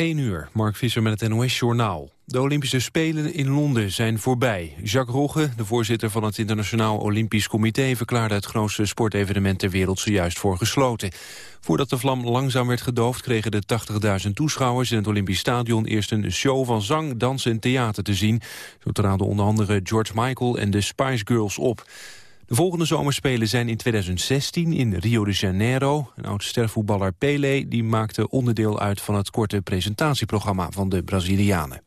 1 uur, Mark Visser met het NOS-journaal. De Olympische Spelen in Londen zijn voorbij. Jacques Rogge, de voorzitter van het Internationaal Olympisch Comité... verklaarde het grootste sportevenement ter wereld zojuist voor gesloten. Voordat de vlam langzaam werd gedoofd... kregen de 80.000 toeschouwers in het Olympisch Stadion... eerst een show van zang, dans en theater te zien. Zo traden onder andere George Michael en de Spice Girls op. De volgende zomerspelen zijn in 2016 in Rio de Janeiro. Een oud-stervoetballer Pelé die maakte onderdeel uit van het korte presentatieprogramma van de Brazilianen.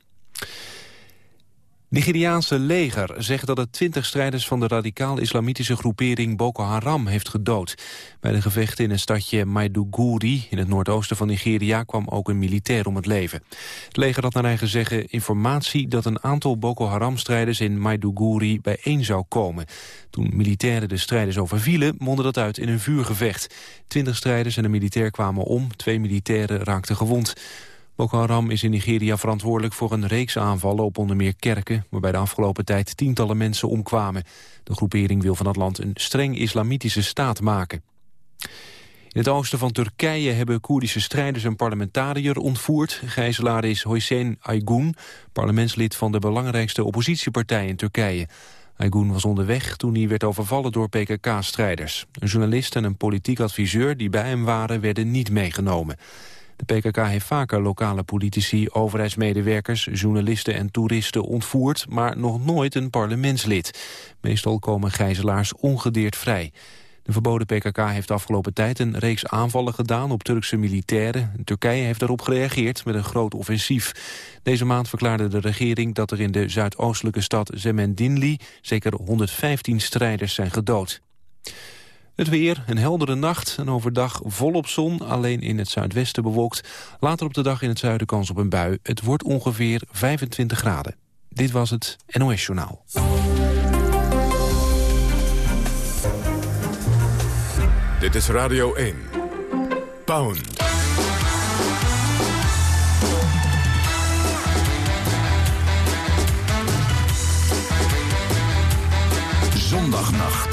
Nigeriaanse leger zegt dat het twintig strijders van de radicaal-islamitische groepering Boko Haram heeft gedood. Bij de gevechten in het stadje Maiduguri in het noordoosten van Nigeria kwam ook een militair om het leven. Het leger had naar eigen zeggen informatie dat een aantal Boko Haram-strijders in Maiduguri bijeen zou komen. Toen militairen de strijders overvielen, mondde dat uit in een vuurgevecht. Twintig strijders en een militair kwamen om, twee militairen raakten gewond. Boko Haram is in Nigeria verantwoordelijk voor een reeks aanvallen op onder meer kerken, waarbij de afgelopen tijd tientallen mensen omkwamen. De groepering wil van het land een streng islamitische staat maken. In het oosten van Turkije hebben Koerdische strijders een parlementariër ontvoerd. Gijzelaar is Hossein Aygun, parlementslid van de belangrijkste oppositiepartij in Turkije. Aygun was onderweg toen hij werd overvallen door PKK-strijders. Een journalist en een politiek adviseur die bij hem waren werden niet meegenomen. De PKK heeft vaker lokale politici, overheidsmedewerkers, journalisten en toeristen ontvoerd, maar nog nooit een parlementslid. Meestal komen gijzelaars ongedeerd vrij. De verboden PKK heeft de afgelopen tijd een reeks aanvallen gedaan op Turkse militairen. Turkije heeft daarop gereageerd met een groot offensief. Deze maand verklaarde de regering dat er in de zuidoostelijke stad Zemendinli zeker 115 strijders zijn gedood. Het weer, een heldere nacht en overdag volop zon, alleen in het zuidwesten bewolkt. Later op de dag in het zuiden kans op een bui. Het wordt ongeveer 25 graden. Dit was het NOS Journaal. Dit is Radio 1. Pound. Zondagnacht.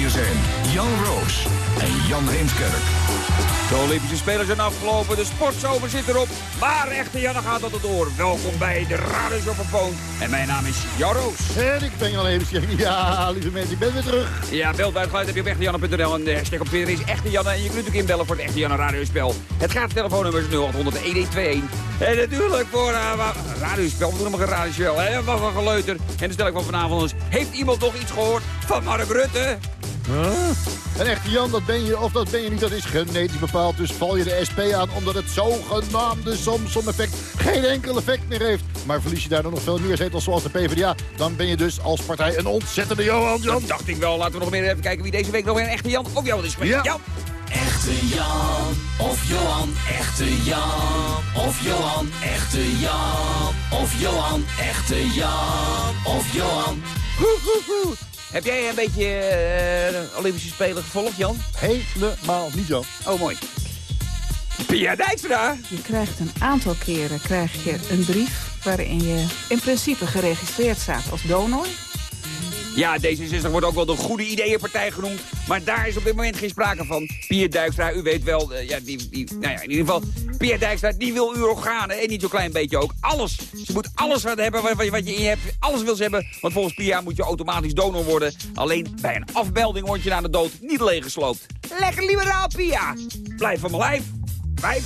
Hier zijn Jan Roos en Jan Heemskerk. De Olympische Spelen zijn afgelopen, de sportzomer zit erop. Maar echte Janne gaat dat door. Welkom bij de Radio van En mijn naam is Jan Roos. En ik ben Jan Heemskerk. Ja, lieve mensen, ik ben weer terug. Ja, beeldbuitgeluid heb je op echtejanne.nl. En de hashtag op Twitter is Echte Janne. En je kunt natuurlijk inbellen voor het Echte Janne radiospel. Het gaat telefoonnummer is 0800 1121. En natuurlijk voor uh, radiospel, we doen nog een radiospel. Hè? Wat een geleuter. En de stelling van vanavond is, heeft iemand nog iets gehoord van Mark Rutte? Huh? En echt Jan, dat ben je of dat ben je niet, dat is genetisch bepaald. Dus val je de SP aan omdat het zogenaamde Samson-effect geen enkel effect meer heeft. Maar verlies je daar dan nog veel meer zetels zoals de PvdA... dan ben je dus als partij een ontzettende Johan, Jan. Dat dacht ik wel. Laten we nog meer even kijken wie deze week nog een echte Jan of Johan is geweest. Ja. Echte Jan of Johan, echte Jan of Johan, echte Jan of Johan, echte Jan of Johan. Woe, heb jij een beetje uh, Olympische Spelen gevolgd, Jan? Helemaal niet, Jan. Oh, mooi. Pia Dijkstra. Je krijgt een aantal keren krijg je een brief waarin je in principe geregistreerd staat als donor. Ja, D66 wordt ook wel de goede ideeënpartij genoemd. Maar daar is op dit moment geen sprake van. Pierre Dijkstra, u weet wel, uh, ja, die, die, nou ja, in ieder geval... Pierre Dijkstra, die wil uw organen. En niet zo'n klein beetje ook. Alles. Ze moet alles wat hebben wat, wat je in je hebt. Alles wil ze hebben. Want volgens Pia moet je automatisch donor worden. Alleen bij een afbelding word je na de dood niet leeggesloopt. Lekker liberaal, Pia. Blijf van mijn lijf. Blijf.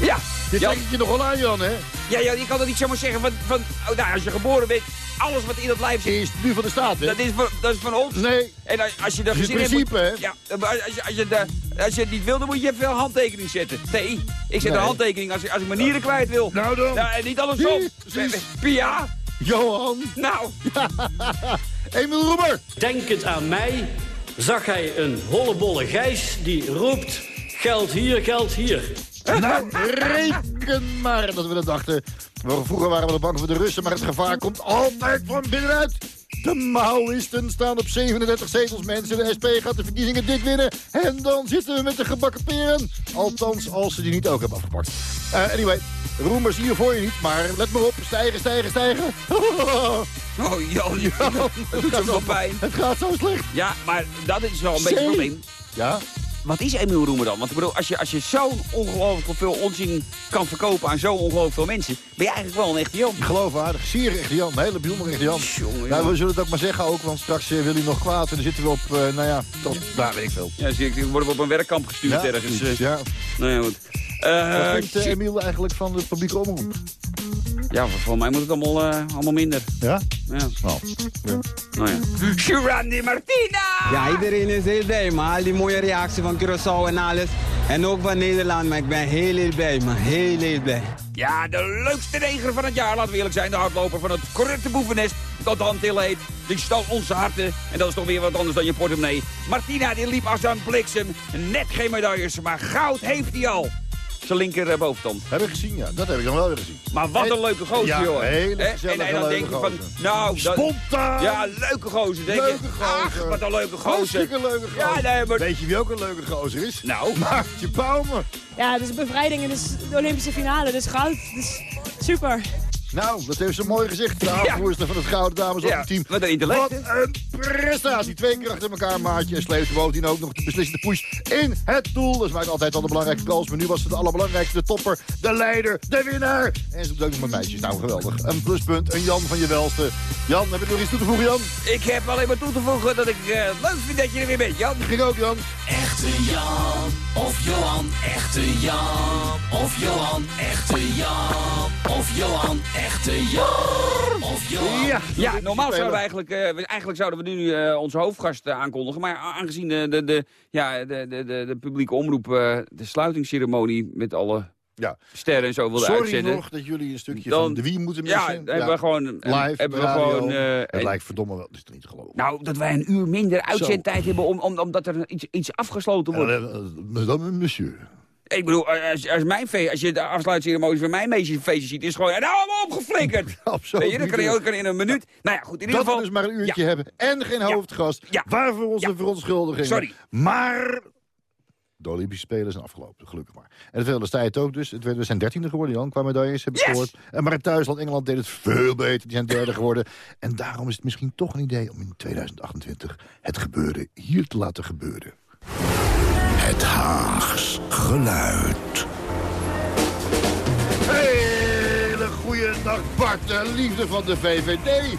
Ja. Dit trekt je nogal aan, Jan, hè? Ja, ja, je kan dat niet zomaar zeggen van... van oh, nou, als je geboren bent, alles wat in dat lijf zit... Is nu van de staat, hè? Dat is van, dat is van ons. Nee. En als je er gezin in principe, hè? Ja, als je, als, je de, als je het niet wil, dan moet je even een handtekening zetten. Nee, ik zet een handtekening als, als ik mijn nieren kwijt wil. Nou dan. Nou, en niet andersom. Pia. Johan. Nou. Emil Roemer. Denkend aan mij zag hij een hollebolle gijs die roept... Geld hier, geld hier. Nou, reken maar dat we dat dachten. Vroeger waren we bang voor de Russen, maar het gevaar komt altijd van binnenuit. De Maoïsten staan op 37 zetels, mensen. De SP gaat de verkiezingen dik winnen. En dan zitten we met de gebakken peren. Althans, als ze die niet ook hebben afgepakt. Eh, anyway, roemer zie je voor je niet. Maar let maar op, stijgen, stijgen, stijgen. Oh, Jan, Ja, dat doet zo pijn. Het gaat zo slecht. Ja, maar dat is wel een beetje het probleem. Ja, Wat is Emiel Roemer dan? Want ik bedoel, als je, als je zo'n ongelooflijk veel onzin kan verkopen aan zo ongelooflijk veel mensen, ben je eigenlijk wel een echte Jan. geloofwaardig. Zeer echte Jan. Een hele bijzonder echte Jan. Jongen, Nou, we zullen het ook maar zeggen ook, want straks eh, wil hij nog kwaad. En dan zitten we op, eh, nou ja, dat, daar weet ik veel. Ja, zie ik, worden we op een werkkamp gestuurd Ja, ergens. eh. ja. nou ja, goed. Eh, Wat vindt eh. Emiel eigenlijk van de publieke omroep? ja, voor, mij moet het allemaal, eh, allemaal minder. Ja? Ja. Nou, Nou ja. Sharon Di Martina! Ja, iedereen is heel blij, maar al die mooie reactie van Curaçao en alles. En ook van Nederland, maar ik ben heel, heel blij, man. Heel, heel blij. Ja, de leukste neger van het jaar, laten we eerlijk zijn. De hardloper van het correcte boevennest dat de Antillen heet. Die stal onze harten. En dat is toch weer wat anders dan je portemonnee. Martina die liep als een bliksem. Net geen medailles, maar goud heeft hij al. Zijn linker eh, bovenstand. heb ik gezien, ja. Dat heb ik dan wel weer gezien. Maar wat een leuke gozer, Ja, joh. hele gezellige, en, en dan denk je van, nou... dat- Spontaan! Ja, leuke gozer, denk Leuke je. gozer. Ach, wat een leuke gozer. Hartstikke leuke Ja, gozer. nee, maar... Weet je wie ook een leuke gozer is? Nou, Maartje Bouwmer. Ja, het is bevrijding en het is de Olympische finale, dus goud. Dus super. Nou, dat heeft ze mooi gezegd. De aanvoerster van het Gouden Dames Ja, team. wat een intellect, Wat een prestatie. Twee keer achter elkaar, Maartje. En sleepte bovendien ook nog de beslissende push in het doel. Dat maakt altijd al de belangrijke goals. Maar nu was het de allerbelangrijkste. De topper, de leider, de winnaar. En ze doet ook nog met meisjes. Nou, geweldig. Een pluspunt, een Jan van je welste. Jan, heb je nog iets toe te voegen, Jan? ik heb alleen maar toe te voegen dat ik eh, het leuk vind dat je er weer bent, Jan. Ging ook, Jan. Echte Jan of Johan, echte Jan of Johan, echte Jan of Johan, echte Jan of Johan. Ja, Ja, normaal zouden we eigenlijk, eh, we- eigenlijk zouden we nu eh, onze hoofdgast eh, aankondigen. Maar aangezien de, de, de, ja, de, de, de, de publieke omroep eh, de sluitingsceremonie met alle Ja. sterren en zo wilde Sorry uitzenden. nog dat jullie een stukje Dan- van de wie moeten Ja, missen. hebben we gewoon... Live, hebben we radio. gewoon eh, het en- lijkt verdomme wel, dat is toch niet geloven. nou, dat wij een uur minder uitzendtijd hebben om, om, omdat er iets, iets afgesloten wordt. Madame, monsieur. Ik bedoel, als, als, mijn feest, als je de afsluitceremonie van mijn feestje ziet, is het gewoon nou allemaal opgeflikkerd. Absoluut Weet je, dat kan je ook in een minuut. Nou ja, goed, in ieder Dat we geval. dus maar een uurtje hebben en geen hoofdgast. Ja. Waarvoor onze verontschuldigingen. Sorry. Maar de Olympische Spelen zijn afgelopen, gelukkig maar. En het wilde tijd ook dus. Het werd, we zijn dertiende geworden, Jan, qua medailles, heb ik Yes! gehoord. En maar in Duitsland, Engeland deed het veel beter. Die zijn derde geworden. En daarom is het misschien toch een idee om in 2028 het gebeuren hier te laten gebeuren. Het Haags geluid. Hele goede dag, Bart, de liefde van de VVD.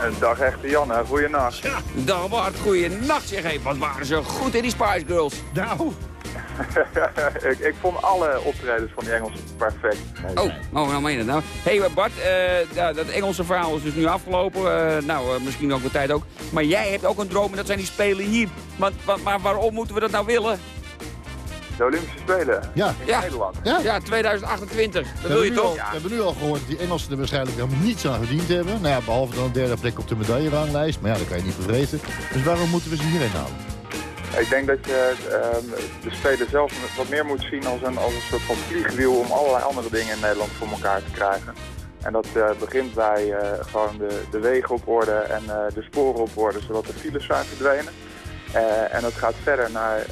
Een dag echte Janne, goeienacht. Dag Bart, goeie nacht zeg. Hey, wat waren ze goed in die Spice Girls. Nou, ik, ik vond alle optredens van die Engelsen perfect. Oh, oh nou meen je dat nou? Hé hey, Bart, eh, ja, dat Engelse verhaal is dus nu afgelopen. Eh, nou, eh, misschien ook de tijd ook. Maar jij hebt ook een droom en dat zijn die Spelen hier. Maar, maar, maar waarom moeten we dat nou willen? De Olympische Spelen ja. in Ja. Nederland. Ja. Ja, 2028. Dat We wil je al, toch? we hebben nu al gehoord dat die Engelsen er waarschijnlijk helemaal niets aan verdiend hebben. Nou ja, behalve dan een derde plek op de medailleranglijst. Maar ja, dat kan je niet bevreten. Dus waarom moeten we ze hierheen halen? Ik denk dat je ehm, de Spelen zelf wat meer moet zien als een, als een soort van vliegwiel om allerlei andere dingen in Nederland voor elkaar te krijgen. En dat eh, begint bij eh, gewoon de, de wegen op orde en eh, de sporen op orde, zodat de files zijn verdwenen. Eh, en dat gaat verder naar eh,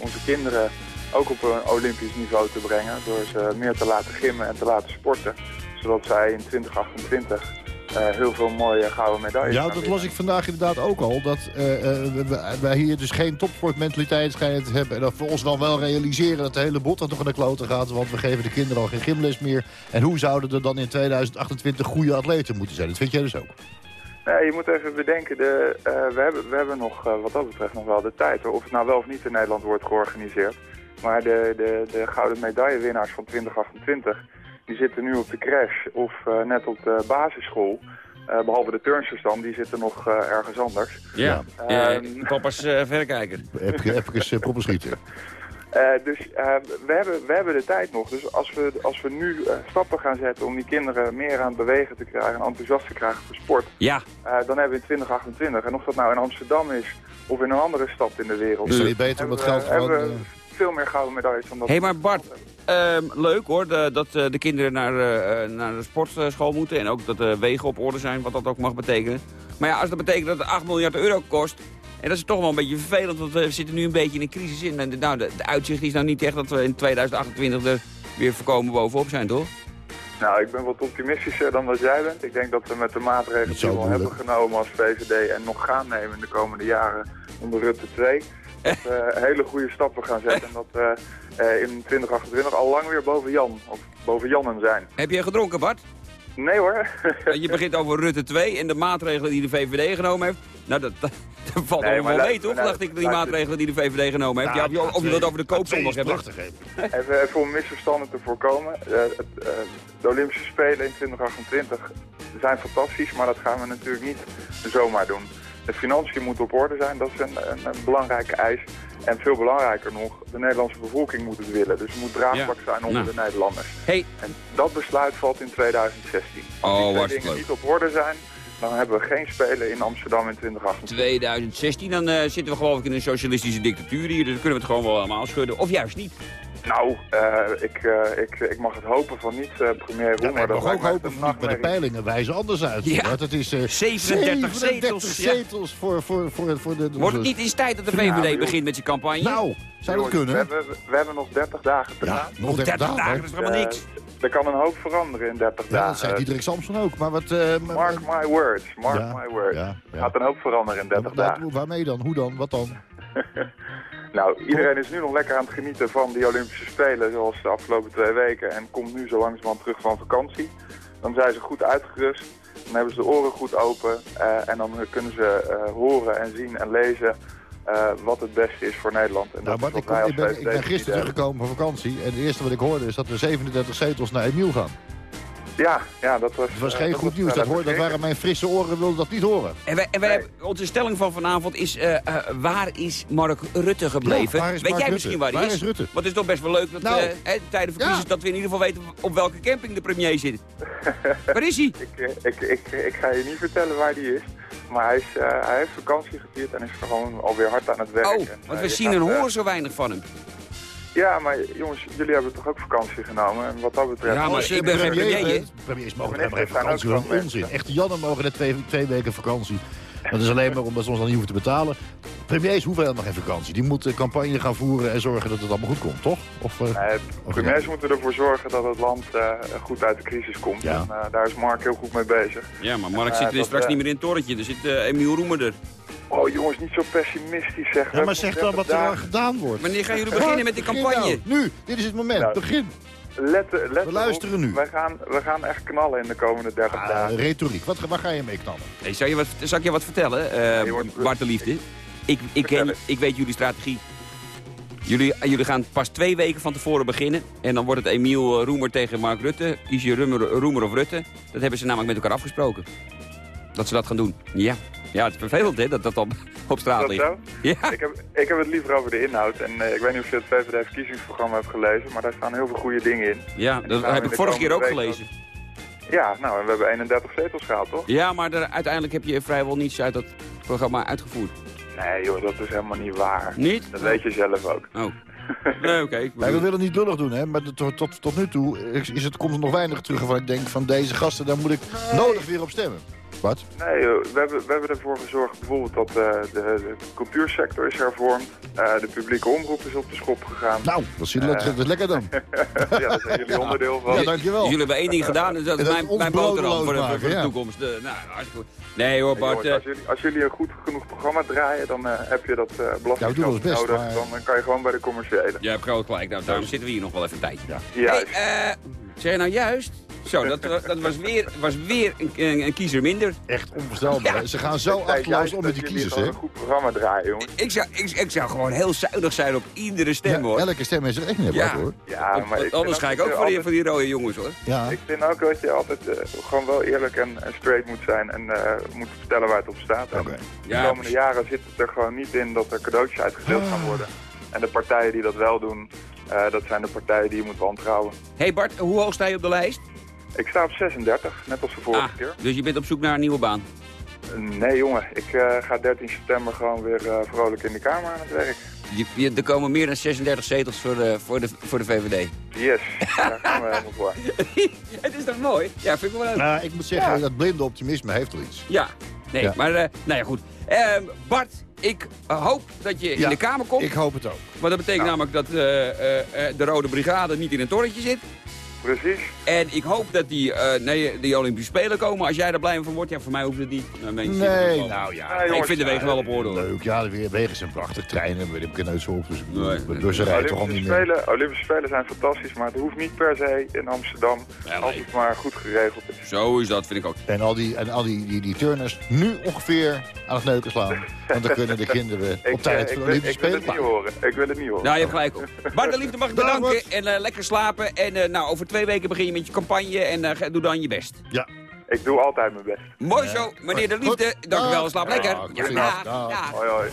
onze kinderen ook op een olympisch niveau te brengen. Door ze meer te laten gimmen en te laten sporten. Zodat zij in 2028 eh, heel veel mooie gouden medailles Ja, dat las ik vandaag inderdaad ook al. Dat we- wij hier dus geen topsportmentaliteit schijnen te hebben. En dat we ons dan wel realiseren dat de hele bot dan toch aan de kloten gaat. Want we geven de kinderen al geen gymles meer. En hoe zouden er dan in 2028 goede atleten moeten zijn? Dat vind jij dus ook? Nee, je moet even bedenken, de, eh, we, hebben, we hebben nog eh, wat dat betreft nog wel de tijd. Hoor. Of het nou wel of niet in Nederland wordt georganiseerd. Maar de, de, de gouden medaillewinnaars van 2028, die zitten nu op de crash of eh, net op de basisschool. Eh, behalve de turnsters dan, die zitten nog ergens anders. Ja, Ja. Eh, papa's verrekijker. Even, even proppen schieten. Eh, dus eh, we, hebben, we hebben de tijd nog. Dus als we, als we nu eh, stappen gaan zetten om die kinderen meer aan het bewegen te krijgen en enthousiast te krijgen voor sport, Ja, eh, dan hebben we in 2028. En of dat nou in Amsterdam is of in een andere stad in de wereld. Is het niet beter om hebben geld we- gewoon... hebben we eh, veel meer gouden medailles dan dat. Hé, hey, maar Bart, ehm, leuk hoor de- dat eh, de kinderen naar, naar de sportschool moeten. En ook dat de wegen op orde zijn, wat dat ook mag betekenen. Maar ja, als dat betekent dat het 8 miljard euro kost... En dat is toch wel een beetje vervelend, want we zitten nu een beetje in een crisis in. En de, nou, de, de uitzicht is nou niet echt dat we in 2028 er weer voorkomen bovenop zijn, toch? Nou, ik ben wat optimistischer dan dat jij bent. Ik denk dat we met de maatregelen die we al hebben genomen als VVD en nog gaan nemen in de komende jaren onder Rutte 2, dat we hele goede stappen gaan zetten. En dat we eh, in 2028 al lang weer boven Jan, of boven Jannen zijn. Heb je gedronken, Bart? Nee hoor. Je begint over Rutte 2 en de maatregelen die de VVD genomen heeft. Nou, dat, dat, dat valt Nee, allemaal wel mee, toch? Dacht ik, die maatregelen die de VVD genomen heeft. Ja, of, je, of je wilt over de koopzondag hebben. Prachtig? Even, even om misverstanden te voorkomen. Eh, het, eh, de Olympische Spelen in 2028 zijn fantastisch, maar dat gaan we natuurlijk niet zomaar doen. De financiën moeten op orde zijn, dat is een, een, een belangrijke eis. En veel belangrijker nog, de Nederlandse bevolking moet het willen. Dus het moet draagvlak zijn onder Nou. de Nederlanders. Hey. En dat besluit valt in 2016. Als Oh, die dingen leuk. niet op orde zijn, dan hebben we geen Spelen in Amsterdam in 2028. 2016, dan eh, zitten we geloof ik in een socialistische dictatuur hier. Dus dan kunnen we het gewoon wel allemaal schudden. Of juist niet. Nou, eh, ik, eh, ik, ik mag het hopen van niet, eh, premier Ja, Roemer. maar ik dat mag ook hopen van niet, maar de peilingen wijzen anders uit. Ja. Want het is eh, 37 zetels, ja. zetels voor, voor, voor, voor de... Wordt het niet eens tijd dat de Ja, VVD begint met zijn campagne? Nou, zou dat kunnen? We hebben, we hebben nog 30 dagen te Ja, gaan. nog 30 30 dagen, dagen. dat is helemaal niks. Er kan een hoop veranderen in 30 Ja, dat dagen. zei Diederik Samson ook. Maar wat... eh, Mark my words, mark Ja, my words. ja, Er ja. gaat een hoop veranderen in 30 Wat- dagen. Waarmee dan? Hoe dan? Wat dan? Nou, iedereen is nu nog lekker aan het genieten van die Olympische Spelen, zoals de afgelopen twee weken. En komt nu zo langzamerhand terug van vakantie. Dan zijn ze goed uitgerust. Dan hebben ze de oren goed open. eh, en dan kunnen ze eh, horen en zien en lezen eh, wat het beste is voor Nederland. En Nou, dat is ik, kom- ik, ben, ik ben gisteren teruggekomen van vakantie. En het eerste wat ik hoorde is dat er 37 zetels naar Emiel gaan. Ja, ja, dat was... Het was eh, geen dat goed was nieuws. wel Dat, hoor, dat waren mijn frisse oren, wilden dat niet horen. En wij, en wij Nee. hebben, onze stelling van vanavond is, eh, eh, waar is Mark Rutte gebleven? Ja, waar is Weet Mark jij Rutte? misschien waar hij Waar is? is Rutte? Want het is toch best wel leuk dat Nou. eh, hè, in tijden van Ja. dat we in ieder geval weten op welke camping de premier zit. waar is hij? Ik, eh, ik, ik, ik ga je niet vertellen waar die is. Maar hij, is, eh, hij heeft vakantie gevierd en is gewoon alweer hard aan het werk. Oh, want eh, we zien en eh, horen zo weinig van hem. Ja, maar jongens, jullie hebben toch ook vakantie genomen? En wat dat betreft... Ja, maar Als je ik ben geen premier premier, Premiers mogen geen zijn vakantie. Wat onzin. Echte Jannen mogen net twee, twee weken vakantie. Dat is alleen maar omdat ze ons dan niet hoeven te betalen. Premiers hoeven helemaal geen vakantie. Die moeten campagne gaan voeren en zorgen dat het allemaal goed komt, toch? Of, eh, Nee, premiers moeten ervoor zorgen dat het land eh, goed uit de crisis komt. Ja. En eh, daar is Mark heel goed mee bezig. Ja, maar Mark Eh, zit er straks eh, niet meer in het torentje. Er zit eh, Emiel Roemer er. Oh jongens, niet zo pessimistisch zeg. We ja, maar zeg dan wat 30 er aan gedaan wordt. Wanneer gaan jullie beginnen met die campagne? nou. Nu, dit is het moment. Nou, Begin. Let, let We luisteren nu. Wij gaan, we gaan echt knallen in de komende 30 Ah, dagen. retoriek. Wat, waar ga je mee knallen? Hey, zal, je wat, zal ik je wat vertellen, eh jongens, Bart de Liefde? Ik, ik, ken, ik weet jullie strategie. Jullie, jullie gaan pas twee weken van tevoren beginnen. En dan wordt het Emiel eh, Roemer tegen Mark Rutte. Kies je Roemer, Roemer of Rutte. Dat hebben ze namelijk met elkaar afgesproken. Dat ze dat gaan doen. Ja, ja het is vervelend hè, dat dat op, op straat Is ligt. dat zo? Ja. Ik heb, ik heb het liever over de inhoud. En eh, ik weet niet of je het VVD-verkiezingsprogramma hebt gelezen, maar daar staan heel veel goede dingen in. ja, dat heb ik vorige keer ook gelezen. Ja, nou, en we hebben 31 zetels gehaald, toch? Ja, maar er, uiteindelijk heb je vrijwel niets uit dat programma uitgevoerd. Nee, joh, dat is helemaal niet waar. Niet? Dat weet je zelf ook. Oh. Nee, oké. Nee, we willen niet lullig doen, hè? maar tot, tot, tot nu toe is het, komt er nog weinig terug waarvan ik denk van deze gasten, daar moet ik nodig weer op stemmen. Wat? Nee, joh, we hebben, we hebben ervoor gezorgd bijvoorbeeld dat eh, de, de cultuursector is hervormd. Eh, de publieke omroep is op de schop gegaan. Nou, dat is, dat is lekker dan. ja, daar zijn jullie onderdeel van. Ja, dankjewel. Jullie hebben één ding gedaan en dat is dat mijn, mijn boterham voor de, voor de ja. toekomst. Eh, nou, hartstikke goed. Nee hoor, Hey, Bart. eh, als, jullie, als jullie een goed genoeg programma draaien, dan eh, heb je dat eh Ja, doen ons best, nodig. maar- Dan eh, kan je gewoon bij de commerciële. je hebt groot gelijk. Nou, daarom zitten we hier nog wel even een tijdje. Hey, Juist. eh, zeg je nou juist? Zo, dat, dat was weer, was weer een, een, kiezer minder. Echt onvoorstelbaar. Ja. Ze gaan zo achterloos om met die kiezers, hè? een goed programma draaien, jongens. Ik zou, ik, ik zou gewoon heel zuinig zijn op iedere stem, Ja, hoor. elke stem is er echt niet Ja. hoor. Ja, maar ik anders ga ik ook voor die, voor die rode jongens, hoor. Ja. Ik vind ook dat je altijd eh, gewoon wel eerlijk en, en straight moet zijn en eh, moet vertellen waar het op staat. En Oké. De Ja, komende precies. jaren zit het er gewoon niet in dat er cadeautjes uitgedeeld gaan Ah. worden. En de partijen die dat wel doen, eh, dat zijn de partijen die je moet wantrouwen. hey Bart, hoe hoog sta je op de lijst? Ik sta op 36, net als de vorige Ah, keer. dus je bent op zoek naar een nieuwe baan. Nee jongen, ik eh, ga 13 september gewoon weer eh, vrolijk in de Kamer aan het werk. Je, je- er komen meer dan 36 zetels voor de, voor de, voor de VVD. Yes, daar gaan we helemaal voor. Het is toch mooi? Ja, vind ik wel leuk. Nou, ik moet zeggen, dat blinde optimisme heeft wel iets. Ja, Nee, Ja. maar eh, nou ja, goed. Ehm, Bart, ik eh, hoop dat je in de Kamer komt. Ik hoop het ook. Want dat betekent namelijk dat eh, eh, eh, de Rode Brigade niet in een torrentje zit. Precies. En ik hoop dat die, eh, nee, die Olympische Spelen komen. Als jij er blij van wordt, ja, voor mij hoeft het niet. Nou, Nee, nou ja. Nee, ik vind de wegen wel op orde. hoor. Leuk, ja, de wegen zijn prachtig. Treinen, weet ik zo op. Dus Nee, dus rijden toch al Olympische niet meer. Spelen, Olympische Spelen zijn fantastisch, maar het hoeft niet per se in Amsterdam. Ja, als nee. het maar goed geregeld is. Zo is dat, vind ik ook. En al die, en al die, die, die turners nu ongeveer aan het neuken slaan. Want dan kunnen de kinderen op tijd eh, voor ik, de wil, Olympische ik wil Spelen het niet horen. Ik wil het niet horen. Nou, je hebt gelijk ook. Bart de Liefde mag ik bedanken. En eh, lekker slapen. En eh, nou, over twee weken begin je met je campagne. En eh, doe dan je best. Ja. Ik doe altijd mijn best. Mooi zo, meneer de Liefde. Goed. Dank u wel. Dag. Slaap lekker. Ja. Dag. Dag. Hoi hoi.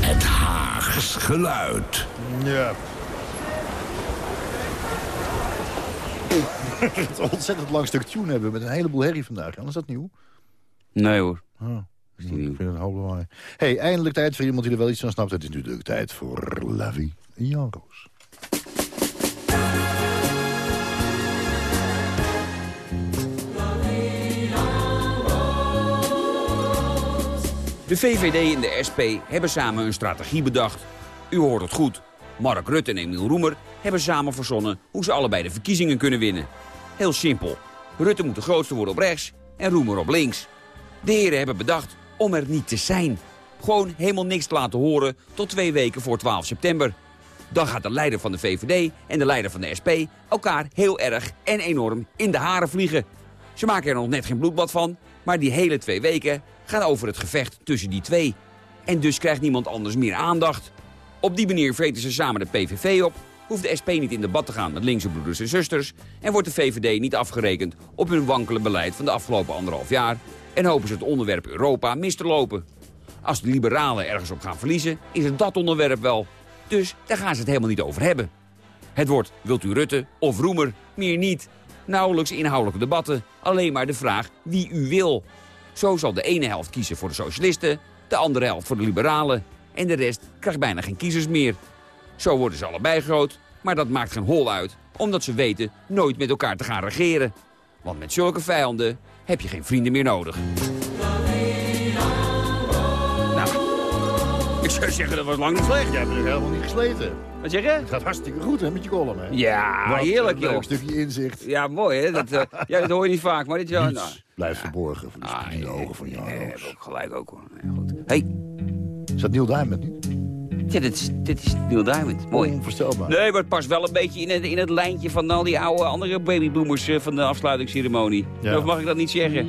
Het Haags geluid. Ja. Het een ontzettend lang stuk tune hebben met een heleboel herrie vandaag. Jan, is dat nieuw? Nee hoor. Oh, ik vind het hey, eindelijk tijd voor iemand die er wel iets van snapt. Het is natuurlijk tijd voor La Vie De VVD en de SP hebben samen een strategie bedacht. U hoort het goed. Mark Rutte en Emiel Roemer hebben samen verzonnen hoe ze allebei de verkiezingen kunnen winnen. Heel simpel. Rutte moet de grootste worden op rechts en Roemer op links. De heren hebben bedacht om er niet te zijn. Gewoon helemaal niks te laten horen tot twee weken voor 12 september. Dan gaat de leider van de VVD en de leider van de SP elkaar heel erg en enorm in de haren vliegen. Ze maken er nog net geen bloedbad van, maar die hele twee weken gaan over het gevecht tussen die twee. En dus krijgt niemand anders meer aandacht. Op die manier vreten ze samen de PVV op, hoeft de SP niet in debat te gaan met linkse broeders en zusters... en wordt de VVD niet afgerekend op hun wankele beleid van de afgelopen anderhalf jaar... en hopen ze het onderwerp Europa mis te lopen. Als de liberalen ergens op gaan verliezen, is het dat onderwerp wel. Dus daar gaan ze het helemaal niet over hebben. Het wordt, wilt u Rutte of Roemer? Meer niet. Nauwelijks inhoudelijke debatten, alleen maar de vraag wie u wil. Zo zal de ene helft kiezen voor de socialisten, de andere helft voor de liberalen. En de rest krijgt bijna geen kiezers meer. Zo worden ze allebei groot, maar dat maakt geen hol uit. Omdat ze weten nooit met elkaar te gaan regeren. Want met zulke vijanden heb je geen vrienden meer nodig. Ik zou zeggen dat was lang niet slecht. Jij hebt er helemaal niet gesleten. Wat zeg je? Het gaat hartstikke goed hè, met je column. Hè? Ja, Wat heerlijk een leuk joh. stukje inzicht. Ja, mooi hè. Dat, eh, ja, dat hoor je niet vaak, maar dit is wel... Niets Nou, blijft verborgen van de ah, ogen van heb Roos. ook gelijk ook hoor. Ja, goed. Hey, Is dat Neil Diamond niet? ja, dit, is, dit is Neil Diamond. Mooi. Onvoorstelbaar. Nee, maar het past wel een beetje in het, in het lijntje van al die oude andere babyboomers eh, van de afsluitingsceremonie. Ja. Of mag ik dat niet zeggen?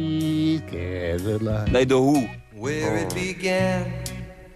Nee, de hoe. Where it began.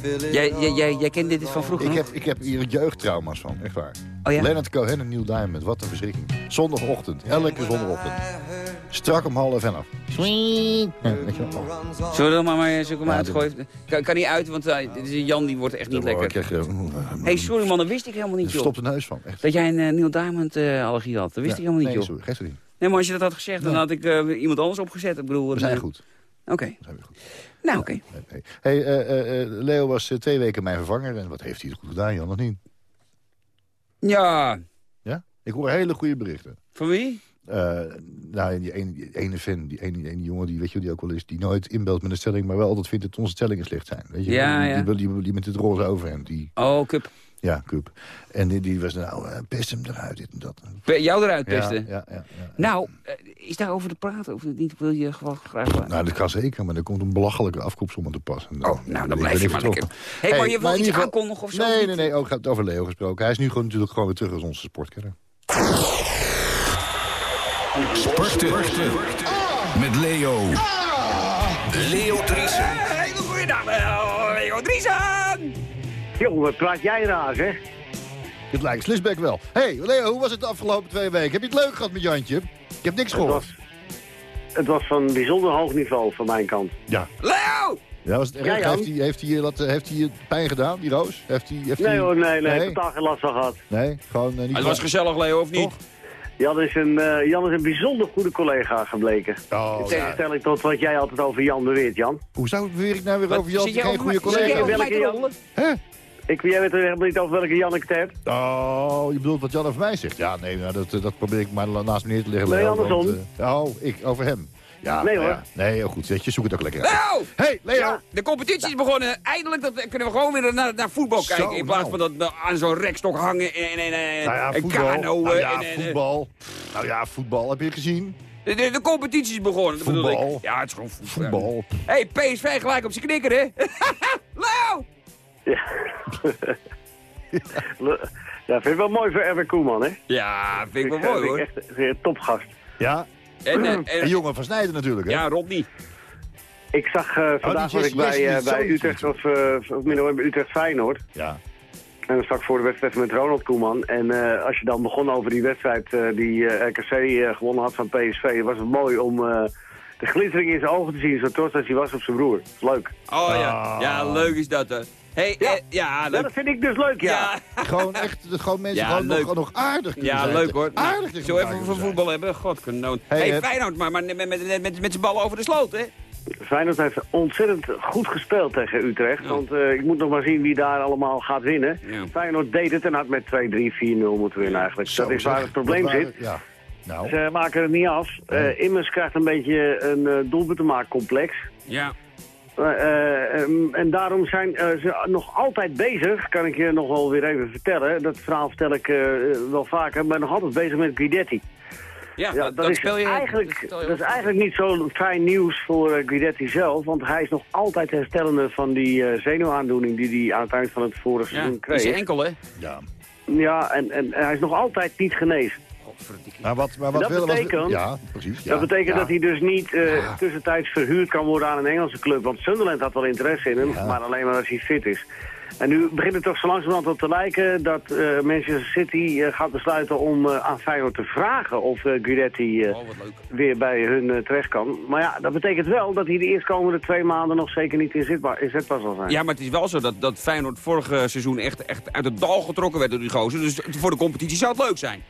Fill it Jij, jij, jij, jij kent dit van vroeger Ik heb, ik heb hier jeugdtrauma's van, echt waar. Oh ja? Leonard Cohen en Neil Diamond, wat een verschrikking. Zondagochtend, elke zondagochtend. Strak om half en af. Sweet. Ja, on. Zullen we hem maar, maar, zullen we hem Ja, uitgooien? Kan, kan niet uit, want eh, dit is Jan die wordt echt niet lekker. eh, hey, sorry man, dat wist ik helemaal niet, joh. stopt de neus van, echt. Dat jij een eh, Neil Diamond eh, allergie had. Dat wist Ja, ik helemaal niet, nee, joh. sorry, geen sorry. Nee, maar als je dat had gezegd, dan had ik eh, iemand anders opgezet. Ik bedoel, We eh, zijn goed. Oké, goed. nou oké. Nee, nee. Hey, eh, eh, eh, Leo was eh, twee weken mijn vervanger. En wat heeft hij goed gedaan, Jan, nog niet? Ja, Ja? Ik hoor hele goede berichten. van wie? Eh, nou, die ene, die ene fan, die ene, die ene jongen, die weet je die ook wel is... die nooit inbelt met een stelling, maar wel altijd vindt dat onze stellingen slecht zijn. Weet je? Ja, die, ja. Die, die, die met het roze overhemd, die... Oh, cup. Ja, Cup. En die, die was nou, eh, pest hem eruit, dit en dat. Pe- Jou eruit Ja, pesten. ja, ja, ja. Nou, eh, is daarover te praten of niet? Wil je gewoon graag... Nou, dat kan zeker, maar er komt een belachelijke afkoopsom aan te pas. En, Oh, nou, dan ik blijf je niet maar lekker. Hey, maar je wil iets geval- aankondigen of zo, Nee, niet? nee, nee, ook gaat het over Leo gesproken. Hij is nu gewoon natuurlijk gewoon weer terug als onze sportkenner. Sporten. Met Leo. Leo Driessen. Hele goeiedag, eh, Leo Driesen! Jongen, wat praat jij raar, hè? Het lijkt Slisbeck wel. hey, Leo, hoe was het de afgelopen twee weken? Heb je het leuk gehad met Jantje? Ik heb niks Het gehoord. was, het was van bijzonder hoog niveau van mijn kant. Ja. Leo! Ja, was het erg? Ja, Jan. heeft, hij, heeft, hij, wat, eh, heeft hij je pijn gedaan, die Roos? Heeft hij, heeft Nee hij... hoor, nee, nee, nee? totaal geen last van gehad. Nee, gewoon eh, niet... Het was gezellig, Leo, of niet? Jan is, een, eh, Jan is een bijzonder goede collega gebleken. Oh, In ja. tegenstelling tot wat jij altijd over Jan beweert, Jan. Hoe zou beweer ik nou weer Wat, over Jan geen goede collega? Welke rollen? Hè? Ik, jij weet er helemaal niet over welke Jan ik het heb. Oh, je bedoelt wat Jan over mij zegt? Ja, nee, nou, dat, eh, dat probeer ik maar naast me neer te leggen. Nee, want, andersom. eh, oh, ik, over hem. Ja, Nee, nou hoor. ja. Nee, heel goed. Weet je, zoek het ook lekker uit. Leo! Hey, Leo! Ja, de competitie is begonnen. Eindelijk dat, kunnen we gewoon weer naar, naar voetbal Zo, kijken. In plaats nou. van dat aan zo'n rekstok hangen en, en, en, Nou ja, en voetbal. kanoën. Nou ja, en, en, en- voetbal. Nou ja, voetbal. Heb je het gezien? De, de, de competitie is begonnen, dat bedoel Voetbal. ik. Ja, het is gewoon voetbal. Voetbal. hey, PSV gelijk op zijn knikker, hè? Leo! Ja. ja, vind ik wel mooi voor Erwin Koeman, hè? Ja, vind ik wel vind mooi, ik hoor. Echt een topgast. Ja. En, eh, En en, jongen van Snijden natuurlijk, hè? ja, Rodney. Ik zag eh, vandaag die was ik bij, eh, is bij Utrecht, of, eh, of minder bij Utrecht Feyenoord. Ja. En dan straks voor de wedstrijd met Ronald Koeman. En eh, als je dan begon over die wedstrijd eh, die eh, RKC eh, gewonnen had van PSV, was het mooi om eh, de glittering in zijn ogen te zien, zo trots als hij was op zijn broer. Leuk. Oh ja, ja, leuk is dat, hè. Hey, ja, Ja. ja Ja, leuk. dat vind ik dus leuk, ja. Ja, Gewoon echt, dat gewoon mensen Ja, gewoon nog, leuk. nog aardig kunnen ja, zijn. leuk hoor. Aardig Nou, Zo even kunnen voor voetbal hebben, god genoot. Hey, Hey, eh, Feyenoord maar, maar met, met, met, met, met zijn ballen over de sloot, hè? Feyenoord heeft ontzettend goed gespeeld tegen Utrecht. Ja. Want eh, ik moet nog maar zien wie daar allemaal gaat winnen. Ja. Feyenoord deed het en had met 2-3, 4-0 moeten winnen eigenlijk. Zo, dat is zeg. waar het probleem zit. Ja. Nou, Ze maken het niet af. Eh, Immers krijgt een beetje een eh doelpunt te maken complex. Ja. Eh, eh, em, en daarom zijn eh, ze nog altijd bezig, kan ik je nog wel weer even vertellen. Dat verhaal vertel ik eh, wel vaker, maar nog altijd bezig met Guidetti. Ja, Ja, dat, is speel je... eigenlijk, dat speel je dat is eigenlijk niet zo fijn nieuws voor eh, Guidetti zelf, want hij is nog altijd herstellende van die eh, zenuwaandoening die hij aan het eind van het vorige Ja, seizoen kreeg. enkel, hè? ja. Ja, en, en hij is nog altijd niet genezen. Godverdikke. Maar wat, maar wat Dat willen betekent- Ja, precies. Ja, dat betekent ja. dat hij dus niet eh, tussentijds verhuurd kan worden aan een Engelse club. Want Sunderland had wel interesse in hem, Ja. maar alleen maar als hij fit is. En nu begint het toch zo langzamerhand op te lijken dat eh, Manchester City eh, gaat besluiten om eh, aan Feyenoord te vragen of eh Guidetti eh, Oh, leuk. weer bij hun eh, terecht kan. Maar ja, dat betekent wel dat hij de eerstkomende twee maanden nog zeker niet inzetbaar, inzetbaar zal zijn. Ja, maar het is wel zo dat, dat Feyenoord vorig seizoen echt, echt uit het dal getrokken werd door die gozer. Dus voor de competitie zou het leuk zijn.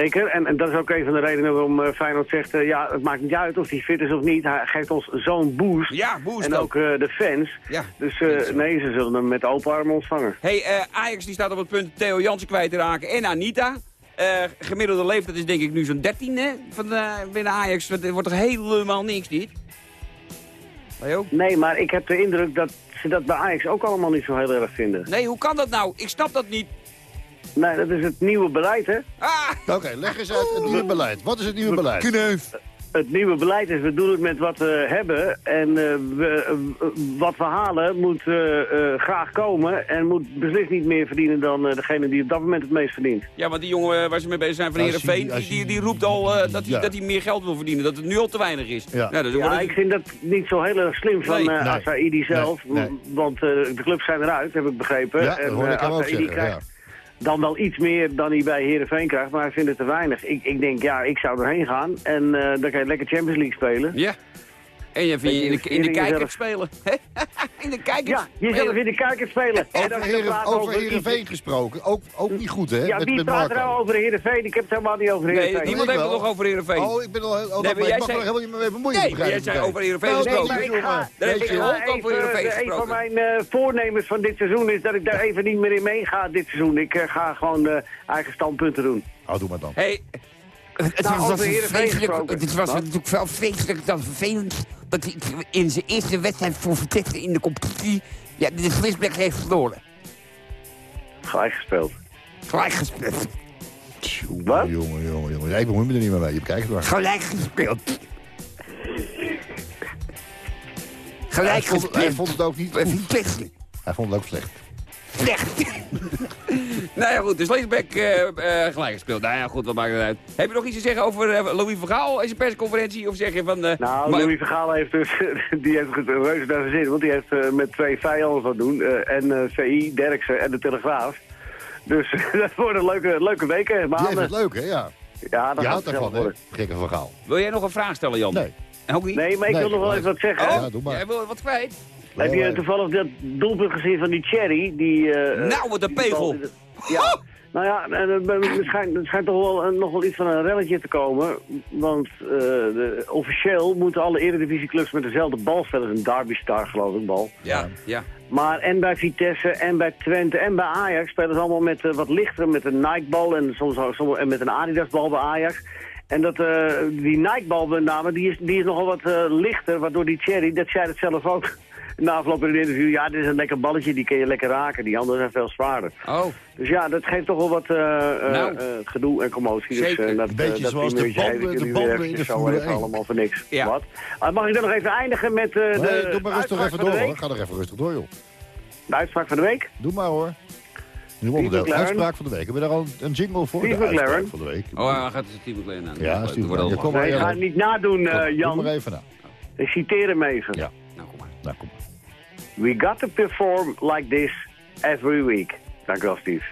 Zeker, en, en dat is ook een van de redenen waarom eh, Feyenoord zegt... eh, ja, het maakt niet uit of hij fit is of niet. Hij geeft ons zo'n boost. Ja, boost En ook eh, de fans. Ja. Dus nee, ze zullen hem met open armen ontvangen. hey, Ajax die staat op het punt Theo Jansen kwijt te raken en Anita. Gemiddelde leeftijd is denk ik nu zo'n 13 hè, van binnen Ajax. Het wordt toch helemaal niks dit? Nee, maar ik heb de indruk dat ze dat bij Ajax ook allemaal niet zo heel erg vinden. Nee, hoe kan dat nou? Ik snap dat niet. Nee, dat is het nieuwe beleid, hè? Ah! Oké, leg eens uit het nieuwe beleid. Wat is het nieuwe beleid? Kneuf. Het nieuwe beleid is, we doen het met wat we hebben. En eh, we, eh, wat we halen moet eh, eh, graag komen. En moet beslist niet meer verdienen dan degene die op dat moment het meest verdient. Ja, want die jongen waar ze mee bezig zijn van Heerenveen, die, die, die roept al eh, dat, hij, Ja. dat hij meer geld wil verdienen. Dat het nu al te weinig is. Ja. Nou, dus Ja, ik vind dat niet zo heel erg slim van Nee. eh Nee. Asaidi zelf. Nee, nee. w- Want eh, de clubs zijn eruit, heb ik begrepen. Ja, dat hoorde ik eh, hem ook Asaidi zeggen. Ja. krijgt dan wel iets meer dan hij bij Heerenveen krijgt. Maar hij vindt het te weinig. Ik, ik denk, ja, ik zou erheen gaan. En eh, dan kan je lekker Champions League spelen. Ja. En je, Beetje in de, in de kijker spelen. in de kijker Ja, jezelf in de kijker spelen. En Over, dan over iets- Heerenveen gesproken. Ook, ook niet goed, hè? Ja, met, wie met praat er nou over Heerenveen? Ik heb het helemaal niet over Nee, Heerenveen. niemand ik heeft het nog over Heerenveen. Oh, ik ben al... Oh, Nee, nee, maar jij ik mag zei- er helemaal niet meer mee bemoeien. Nee, jij zei over Heerenveen gesproken. nee, Maar ik jongen. ga, Daar heb je je, ook over Heerenveen even, een van gesproken. mijn eh, voornemens van dit seizoen is dat ik daar even niet meer in meega dit seizoen. Ik eh, ga gewoon eh, eigen standpunten doen. Oh, doe maar dan. Hey, Het Nou, was, over gesproken. het was Wat? natuurlijk wel vreselijk dan vervelend dat hij in zijn eerste wedstrijd voor Vitesse in de competitie ja, de Swisbek heeft verloren. Gelijk gespeeld. Gelijk gespeeld. Wat? Jongen, jongen, jongen. Ja, ik bemoei me er niet meer mee. Je bekijkt het maar. Gelijk gespeeld. Hij Gelijk vond, hij gespeeld. vond het ook niet. Hij vond het ook slecht. Slecht. nou ja, goed. Dus Leesbeck eh, eh, gelijk gespeeld. Nou ja, goed, wat maakt het uit. Heb je nog iets te zeggen over eh, Louis van Gaal in zijn persconferentie? Of zeg je van... eh, Nou, maar- Louis Vergaal heeft dus, die heeft het reuze naar zijn zin, want die heeft eh, met twee vijanden wat doen. eh, en eh VI, Derksen en de Telegraaf. Dus dat worden leuke, leuke weken, Die heeft maanden. het leuk, hè? Ja. Ja, dat Je gaat houdt het ervan, hè? worden. Gekke verhaal. Wil jij nog een vraag stellen, Jan? Nee. Ook niet? Nee, maar ik Nee, wil nog wel even wat zeggen. Oh, Ja, doe maar. jij wil wat kwijt? Heb je toevallig dat doelpunt gezien van die Cherry? Die, eh, Nou, wat een pegel. Ja. Nou ja, en, eh, er schijnt, er schijnt toch wel eh, nog wel iets van een relletje te komen. Want eh, de, officieel moeten alle eredivisieclubs met dezelfde bal spelen. Dat is een Derby Star, geloof ik, bal. Ja, ja. Maar en bij Vitesse en bij Twente en bij Ajax spelen ze allemaal met eh, wat lichter, met een Nike-bal en soms, ook- soms en met een Adidas-bal bij Ajax. En dat, eh, die Nike-bal met name, die is, die is nogal wat eh, lichter, waardoor die Cherry, dat zei het zelf ook na afloop in een interview, ja, dit is een lekker balletje, die kun je lekker raken, die anderen zijn veel zwaarder. Oh, Dus ja, dat geeft toch wel wat eh, eh, Nou. eh, gedoe en commotie. Zeker. Dus, dat, Een beetje dat zoals de banden- de banden in de zo Formule even 1. allemaal voor niks. Ja. Wat? Ah, mag ik dan nog even eindigen met eh, de Nee, doe maar rustig even door, hoor. Ga er even rustig door, joh. De uitspraak van de week? Doe maar, hoor. Nu onderdeel. Uitspraak van de week. Hebben we daar al een jingle voor? Steve De uitspraak McLaren. van de week. oh hij gaat het Steve McLaren aan. Ja, Steve McLaren. Ja, kom. Nee, ga het niet nadoen, eh, Doe Jan. maar even na. Ik citeer hem even. Ja, Nou, kom maar. nou kom maar. We got to perform like this every week. Dank u wel, Steve.